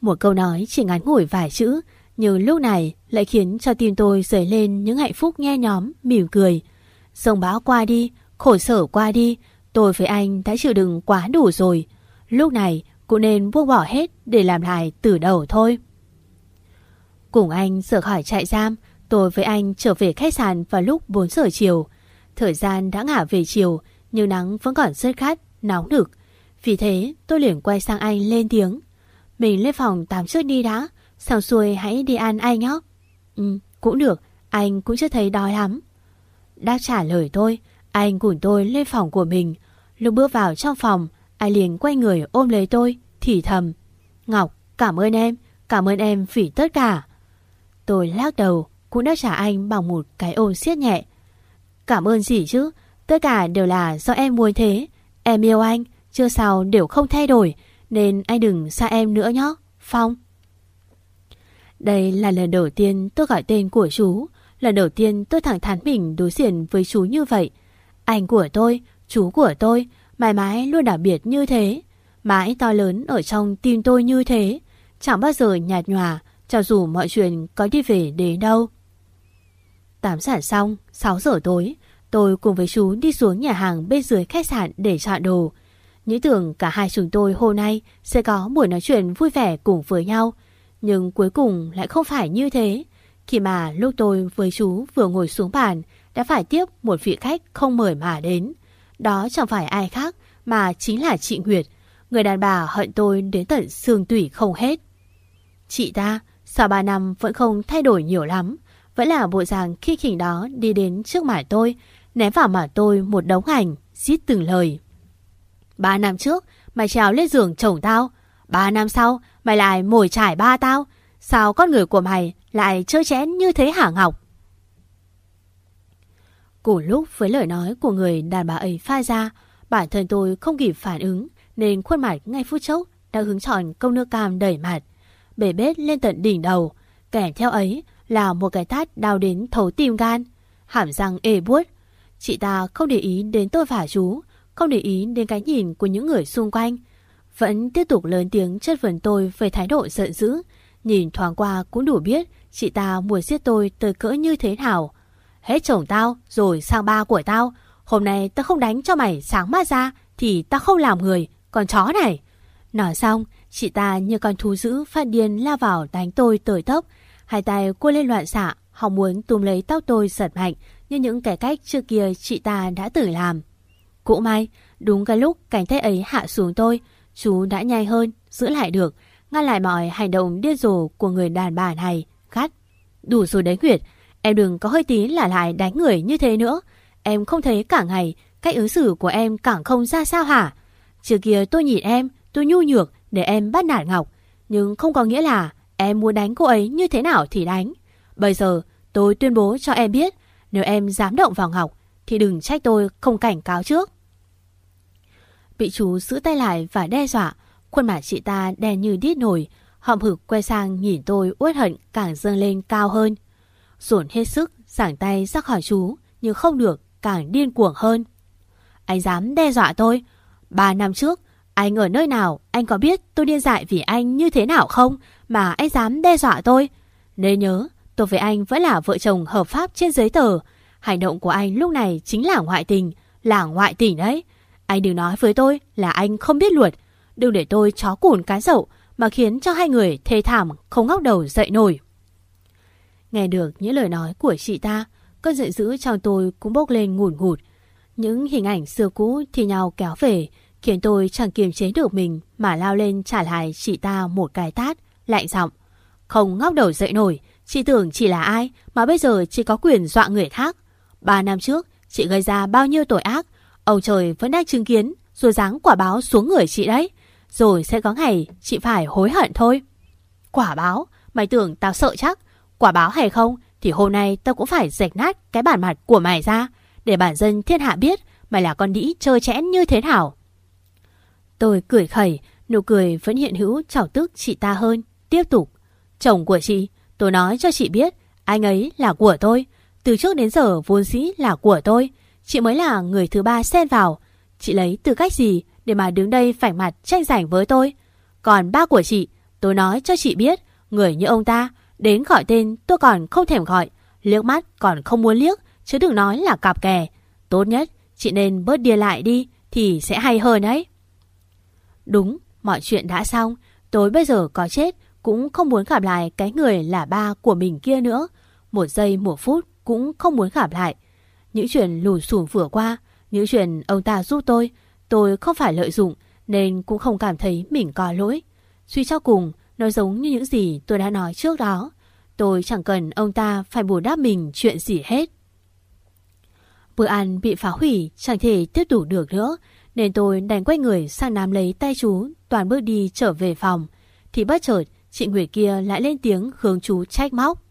Một câu nói chỉ ngắn ngủi vài chữ, nhưng lúc này lại khiến cho tim tôi dấy lên những hạnh phúc nhe nhóm, mỉm cười. Sông bão qua đi, khổ sở qua đi, tôi với anh đã chịu đựng quá đủ rồi. Lúc này cũng nên buông bỏ hết để làm lại từ đầu thôi. Cùng anh rời khỏi trại giam, tôi với anh trở về khách sạn vào lúc 4 giờ chiều. Thời gian đã ngả về chiều, nhưng nắng vẫn còn rất khát, nóng nực. Vì thế tôi liền quay sang anh lên tiếng. Mình lên phòng tắm trước đi đã, Xong xuôi hãy đi ăn anh nhé Ừ cũng được Anh cũng chưa thấy đói lắm Đã trả lời tôi Anh cùng tôi lên phòng của mình Lúc bước vào trong phòng Anh liền quay người ôm lấy tôi Thì thầm Ngọc cảm ơn em Cảm ơn em vì tất cả. Tôi lắc đầu Cũng đã trả anh bằng một cái ôm siết nhẹ. Cảm ơn gì chứ? Tất cả đều là do em muốn thế. Em yêu anh Chưa sao đều không thay đổi Nên anh đừng xa em nữa nhé Phong. Đây là lần đầu tiên tôi gọi tên của chú. Lần đầu tiên tôi thẳng thắn mình đối diện với chú như vậy. Anh của tôi, chú của tôi, mãi mãi luôn đặc biệt như thế. Mãi to lớn ở trong tim tôi như thế. Chẳng bao giờ nhạt nhòa, cho dù mọi chuyện có đi về đến đâu. Tắm sản xong, 6 giờ tối, tôi cùng với chú đi xuống nhà hàng bên dưới khách sạn để chọn đồ. Nghĩ tưởng cả hai chúng tôi hôm nay sẽ có buổi nói chuyện vui vẻ cùng với nhau. Nhưng cuối cùng lại không phải như thế. Khi mà lúc tôi với chú vừa ngồi xuống bàn đã phải tiếp một vị khách không mời mà đến. Đó chẳng phải ai khác mà chính là chị Nguyệt. Người đàn bà hận tôi đến tận xương tủy không hết. Chị ta sau 3 năm vẫn không thay đổi nhiều lắm. Vẫn là bộ dạng khi khỉnh đó đi đến trước mặt tôi, ném vào mặt tôi một đống ảnh, giết từng lời. Ba năm trước, mày trèo lên giường chồng tao. Ba năm sau, mày lại mồi trải ba tao. Sao con người của mày lại chơi chén như thế hả Ngọc? Cùng lúc với lời nói của người đàn bà ấy pha ra, bản thân tôi không kịp phản ứng, nên khuôn mặt ngay phút chốc đã hứng tròn công nước cam đẩy mặt. Bể bết lên tận đỉnh đầu, kèm theo ấy là một cái tát đau đến thấu tim gan, hàm răng ê buốt. Chị ta không để ý đến tôi và chú, không để ý đến cái nhìn của những người xung quanh. Vẫn tiếp tục lớn tiếng chất vấn tôi về thái độ giận dữ. Nhìn thoáng qua cũng đủ biết chị ta muốn giết tôi tới cỡ như thế nào. Hết chồng tao rồi sang ba của tao. Hôm nay tao không đánh cho mày sáng mắt ra thì tao không làm người, con chó này. Nói xong, chị ta như con thú dữ phát điên la vào đánh tôi tới tốc. Hai tay cô lên loạn xạ, họ muốn túm lấy tóc tôi giật mạnh như những cái cách trước kia chị ta đã tự làm. Cũng may, đúng cái lúc cảnh thế ấy hạ xuống tôi, chú đã nhanh hơn, giữ lại được, ngăn lại mọi hành động điên rồ của người đàn bà này, gắt. Đủ rồi đấy Nguyệt, em đừng có hơi tí là lại đánh người như thế nữa. Em không thấy cả ngày, cách ứng xử của em càng không ra sao hả? Trước kia tôi nhìn em, tôi nhu nhược để em bắt nạt Ngọc, nhưng không có nghĩa là em muốn đánh cô ấy như thế nào thì đánh. Bây giờ tôi tuyên bố cho em biết, nếu em dám động vào Ngọc, thì đừng trách tôi không cảnh cáo trước. Bị chú giữ tay lại và đe dọa, khuôn mặt chị ta đen như đít nổi, họng hực quay sang nhìn tôi uất hận càng dâng lên cao hơn. Dồn hết sức, giảng tay ra khỏi chú, nhưng không được, càng điên cuồng hơn. Anh dám đe dọa tôi. Ba năm trước, anh ở nơi nào, anh có biết tôi điên dại vì anh như thế nào không, mà anh dám đe dọa tôi. Nên nhớ, tôi với anh vẫn là vợ chồng hợp pháp trên giấy tờ. Hành động của anh lúc này chính là ngoại tình, là ngoại tình đấy. Anh đừng nói với tôi là anh không biết luật. Đừng để tôi chó cùn cái dậu mà khiến cho hai người thê thảm không ngóc đầu dậy nổi. Nghe được những lời nói của chị ta, cơn giận dữ trong tôi cũng bốc lên ngủn ngụt. Những hình ảnh xưa cũ thì nhau kéo về, khiến tôi chẳng kiềm chế được mình mà lao lên trả lại chị ta một cái tát, lạnh giọng. Không ngóc đầu dậy nổi, chị tưởng chị là ai mà bây giờ chị có quyền dọa người khác. Ba năm trước, chị gây ra bao nhiêu tội ác, ông trời vẫn đang chứng kiến rồi giáng quả báo xuống người chị đấy. Rồi sẽ có ngày chị phải hối hận thôi. Quả báo? Mày tưởng tao sợ chắc? Quả báo hay không thì hôm nay tao cũng phải rạch nát cái bản mặt của mày ra để bản dân thiên hạ biết mày là con đĩ chơi chẽn như thế nào. Tôi cười khẩy, nụ cười vẫn hiện hữu trào tức chị ta hơn. Tiếp tục. Chồng của chị, tôi nói cho chị biết, anh ấy là của tôi. Từ trước đến giờ vốn dĩ là của tôi. Chị mới là người thứ ba xen vào. Chị lấy tư cách gì để mà đứng đây phải mặt tranh giành với tôi? Còn ba của chị, tôi nói cho chị biết, người như ông ta, đến gọi tên tôi còn không thèm gọi. Liếc mắt còn không muốn liếc, chứ đừng nói là cặp kè. Tốt nhất, chị nên bớt đi lại đi, thì sẽ hay hơn đấy. Đúng, mọi chuyện đã xong. Tôi bây giờ có chết cũng không muốn gặp lại cái người là ba của mình kia nữa. Một giây một phút cũng không muốn gặp lại. Những chuyện lùn xùm vừa qua, những chuyện ông ta giúp tôi, tôi không phải lợi dụng nên cũng không cảm thấy mình có lỗi. Suy cho cùng, nó giống như những gì tôi đã nói trước đó. Tôi chẳng cần ông ta phải bù đắp mình chuyện gì hết. Bữa ăn bị phá hủy, chẳng thể tiếp tục được nữa, nên tôi đành quay người sang nắm lấy tay chú, toàn bước đi trở về phòng. Thì bất chợt, chị Nguyệt kia lại lên tiếng hướng chú trách móc.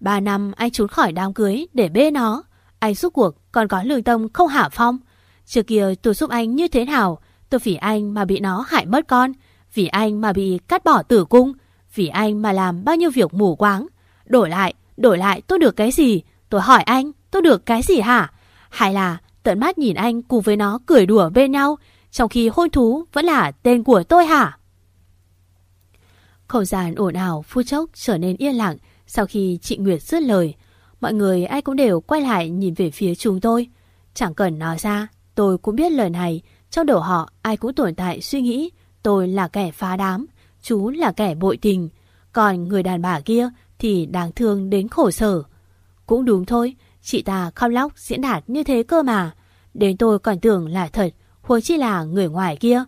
Ba năm anh trốn khỏi đám cưới để bê nó. Anh suốt cuộc còn có lương tâm không hả phong. Trước kia tôi giúp anh như thế nào? Tôi phỉ anh mà bị nó hại mất con. Vì anh mà bị cắt bỏ tử cung. Vì anh mà làm bao nhiêu việc mù quáng. Đổi lại, đổi lại tôi được cái gì? Tôi hỏi anh, tôi được cái gì hả? Hay là tận mắt nhìn anh cùng với nó cười đùa bên nhau, trong khi hôn thú vẫn là tên của tôi hả? Không gian ồn ào phút chốc trở nên yên lặng sau khi chị Nguyệt dứt lời. Mọi người ai cũng đều quay lại nhìn về phía chúng tôi. Chẳng cần nói ra, tôi cũng biết lời này. Trong đầu họ ai cũng tồn tại suy nghĩ tôi là kẻ phá đám, chú là kẻ bội tình. Còn người đàn bà kia thì đáng thương đến khổ sở. Cũng đúng thôi, chị ta khóc lóc diễn đạt như thế cơ mà. Đến tôi còn tưởng là thật, huống chi là người ngoài kia.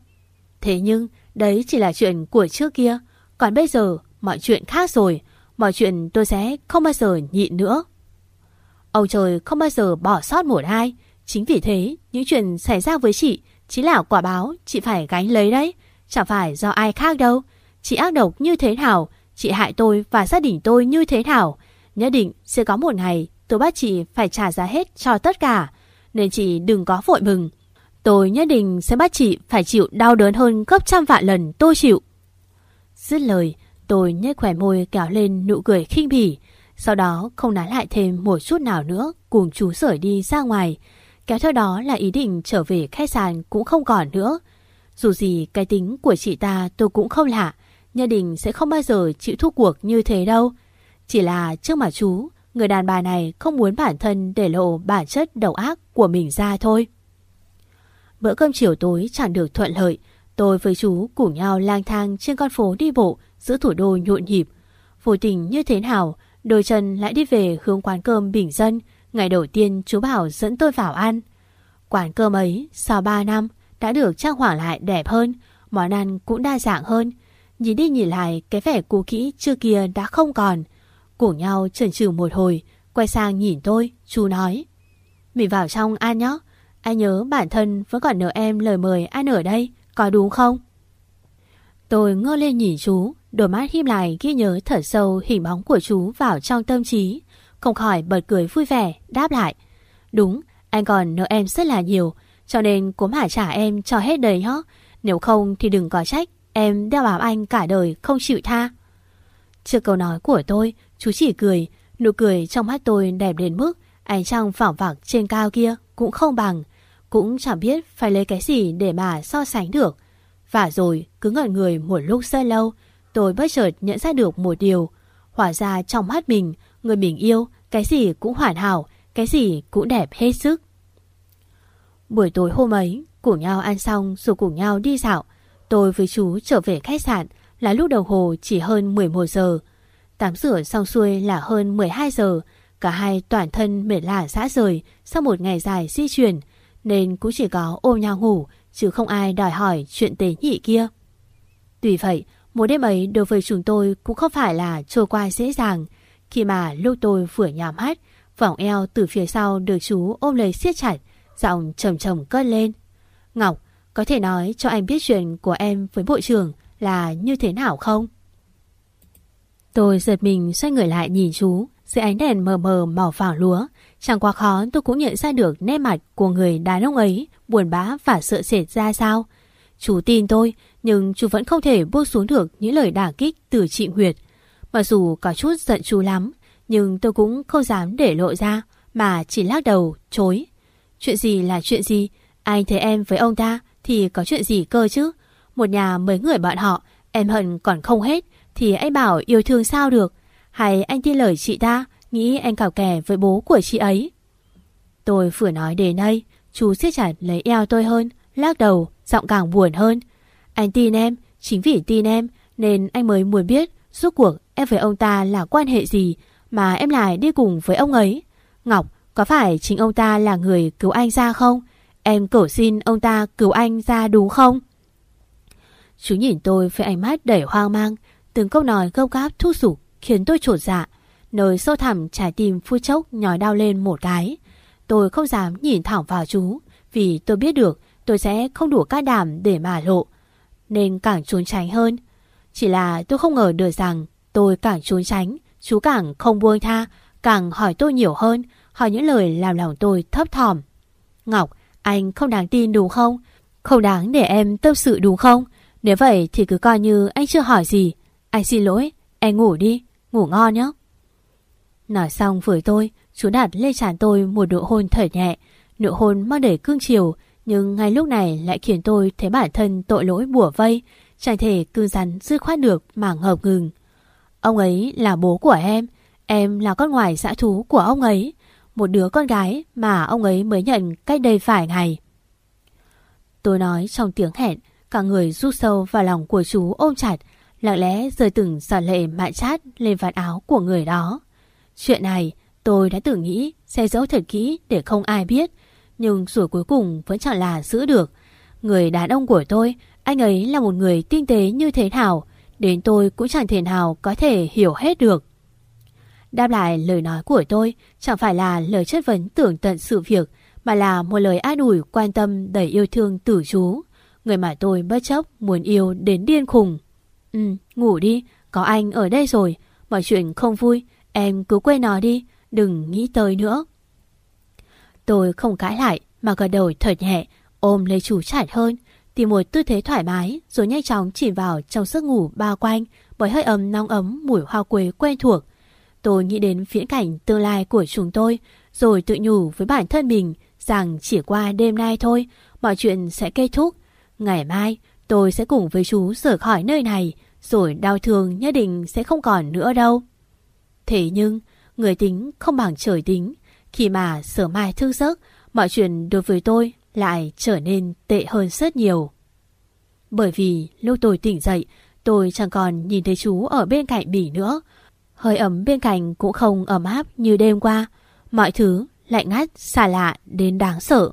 Thế nhưng, đấy chỉ là chuyện của trước kia. Còn bây giờ, mọi chuyện khác rồi. Mọi chuyện tôi sẽ không bao giờ nhịn nữa. Ông trời không bao giờ bỏ sót một ai. Chính vì thế, những chuyện xảy ra với chị chính là quả báo chị phải gánh lấy đấy. Chẳng phải do ai khác đâu. Chị ác độc như thế nào, chị hại tôi và gia đình tôi như thế nào. Nhất định sẽ có một ngày tôi bắt chị phải trả giá hết cho tất cả. Nên chị đừng có vội mừng. Tôi nhất định sẽ bắt chị phải chịu đau đớn hơn gấp trăm vạn lần tôi chịu. Dứt lời, tôi nhếch khỏe môi kéo lên nụ cười khinh bỉ. Sau đó không nói lại thêm một chút nào nữa cùng chú rời đi ra ngoài. Kéo theo đó là ý định trở về khách sạn cũng không còn nữa. Dù gì cái tính của chị ta tôi cũng không lạ. Nhà đình sẽ không bao giờ chịu thua cuộc như thế đâu. Chỉ là trước mặt chú, người đàn bà này không muốn bản thân để lộ bản chất đầu ác của mình ra thôi. Bữa cơm chiều tối chẳng được thuận lợi. Tôi với chú cùng nhau lang thang trên con phố đi bộ giữa thủ đô nhộn nhịp. Vô tình như thế nào, đôi chân lại đi về hướng quán cơm bình dân. Ngày đầu tiên chú bảo dẫn tôi vào ăn. Quán cơm ấy sau 3 năm đã được trang hoàng lại đẹp hơn, món ăn cũng đa dạng hơn. Nhìn đi nhìn lại cái vẻ cũ kỹ chưa kia đã không còn. Cùng nhau chần chừ một hồi, quay sang nhìn tôi, chú nói. Mình vào trong ăn nhé, anh nhớ bản thân vẫn còn nợ em lời mời ăn ở đây, có đúng không? Tôi ngơ lên nhìn chú, đôi mắt híp lại ghi nhớ thở sâu hình bóng của chú vào trong tâm trí. Không khỏi bật cười vui vẻ, đáp lại. Đúng, anh còn nợ em rất là nhiều, cho nên cúm mà trả em cho hết đời nhé. Nếu không thì đừng có trách, em đeo bám anh cả đời không chịu tha. Trước câu nói của tôi, chú chỉ cười, nụ cười trong mắt tôi đẹp đến mức ánh trăng phỏng vặc trên cao kia cũng không bằng. Cũng chẳng biết phải lấy cái gì để mà so sánh được. Và rồi cứ ngẩn người một lúc rất lâu, tôi bất chợt nhận ra được một điều. Hóa ra trong mắt mình, người mình yêu, cái gì cũng hoàn hảo, cái gì cũng đẹp hết sức. Buổi tối hôm ấy, cùng nhau ăn xong rồi cùng nhau đi dạo. Tôi với chú trở về khách sạn là lúc đồng hồ chỉ hơn 11 giờ. Tắm rửa xong xuôi là hơn 12 giờ. Cả hai toàn thân mệt lả xã rời sau một ngày dài di chuyển nên cũng chỉ có ôm nhau ngủ chứ không ai đòi hỏi chuyện tế nhị kia. Tuy vậy, một đêm ấy đối với chúng tôi cũng không phải là trôi qua dễ dàng. Khi mà lúc tôi vừa nhắm mắt, vòng eo từ phía sau được chú ôm lấy siết chặt, giọng trầm trầm cất lên. Ngọc, có thể nói cho anh biết chuyện của em với bộ trưởng là như thế nào không? Tôi giật mình xoay người lại nhìn chú, dưới ánh đèn mờ mờ màu vàng lúa. Chẳng quá khó tôi cũng nhận ra được nét mặt của người đàn ông ấy buồn bã và sợ sệt ra sao. Chú tin tôi, nhưng chú vẫn không thể buông xuống được những lời đả kích từ chị Nguyệt. Mặc dù có chút giận chú lắm, nhưng tôi cũng không dám để lộ ra, mà chỉ lắc đầu, chối. Chuyện gì là chuyện gì? Anh thấy em với ông ta thì có chuyện gì cơ chứ? Một nhà mấy người bọn họ, em hận còn không hết, thì anh bảo yêu thương sao được? Hay anh tin lời chị ta, nghĩ anh cào kè với bố của chị ấy? Tôi vừa nói đến đây, chú siết chặt lấy eo tôi hơn, lắc đầu, giọng càng buồn hơn. Anh tin em, chính vì tin em, nên anh mới muốn biết rốt cuộc em với ông ta là quan hệ gì mà em lại đi cùng với ông ấy. Ngọc, có phải chính ông ta là người cứu anh ra không? Em cầu xin ông ta cứu anh ra đúng không? Chú nhìn tôi với ánh mắt đầy hoang mang, từng câu nói gâu gáp thu sục khiến tôi trột dạ. Nơi sâu thẳm trái tim phu chốc nhói đau lên một cái. Tôi không dám nhìn thẳng vào chú, vì tôi biết được tôi sẽ không đủ can đảm để mà lộ. Nên càng trốn tránh hơn. Chỉ là tôi không ngờ được rằng tôi càng trốn tránh, chú càng không buông tha, càng hỏi tôi nhiều hơn, hỏi những lời làm lòng tôi thấp thỏm. Ngọc, anh không đáng tin đúng không? Không đáng để em tâm sự đúng không? Nếu vậy thì cứ coi như anh chưa hỏi gì. Anh xin lỗi, em ngủ đi, ngủ ngon nhé. Nói xong với tôi, chú đặt lên trán tôi một nụ hôn thở nhẹ. Nụ hôn mang đầy cương chiều, nhưng ngay lúc này lại khiến tôi thấy bản thân tội lỗi bùa vây, chẳng thể cư rắn dứt khoát được mà ngợp ngừng. Ông ấy là bố của em, Em là con ngoài xã thú của ông ấy, một đứa con gái mà ông ấy mới nhận cách đây phải ngày. Tôi nói trong tiếng hẹn, cả người rút sâu vào lòng của chú ôm chặt, lặng lẽ rơi từng giọt lệ mạn chát lên vạt áo của người đó. Chuyện này tôi đã từng nghĩ sẽ giấu thật kỹ để không ai biết, nhưng rồi cuối cùng vẫn chẳng là giữ được. Người đàn ông của tôi, anh ấy là một người tinh tế như thế nào, đến tôi cũng chẳng thể nào có thể hiểu hết được. Đáp lại lời nói của tôi chẳng phải là lời chất vấn tưởng tận sự việc, mà là một lời an ủi quan tâm đầy yêu thương tử chú. Người mà tôi bất chấp muốn yêu đến điên khùng. Ừ, ngủ đi, có anh ở đây rồi. Mọi chuyện không vui, em cứ quên nó đi, đừng nghĩ tới nữa. Tôi không cãi lại mà gật đầu thật nhẹ, ôm lấy chú chặt hơn, tìm một tư thế thoải mái rồi nhanh chóng chìm vào trong giấc ngủ bao quanh bởi hơi ấm nóng ấm mùi hoa quế quen thuộc. Tôi nghĩ đến viễn cảnh tương lai của chúng tôi rồi tự nhủ với bản thân mình rằng chỉ qua đêm nay thôi mọi chuyện sẽ kết thúc. Ngày mai tôi sẽ cùng với chú rời khỏi nơi này rồi đau thương nhất định sẽ không còn nữa đâu. Thế nhưng người tính không bằng trời tính khi mà sở mai thức giấc mọi chuyện đối với tôi lại trở nên tệ hơn rất nhiều. Bởi vì lúc tôi tỉnh dậy, tôi chẳng còn nhìn thấy chú ở bên cạnh bỉ nữa. Hơi ấm bên cạnh cũng không ấm áp như đêm qua. Mọi thứ lạnh ngắt, xa lạ đến đáng sợ.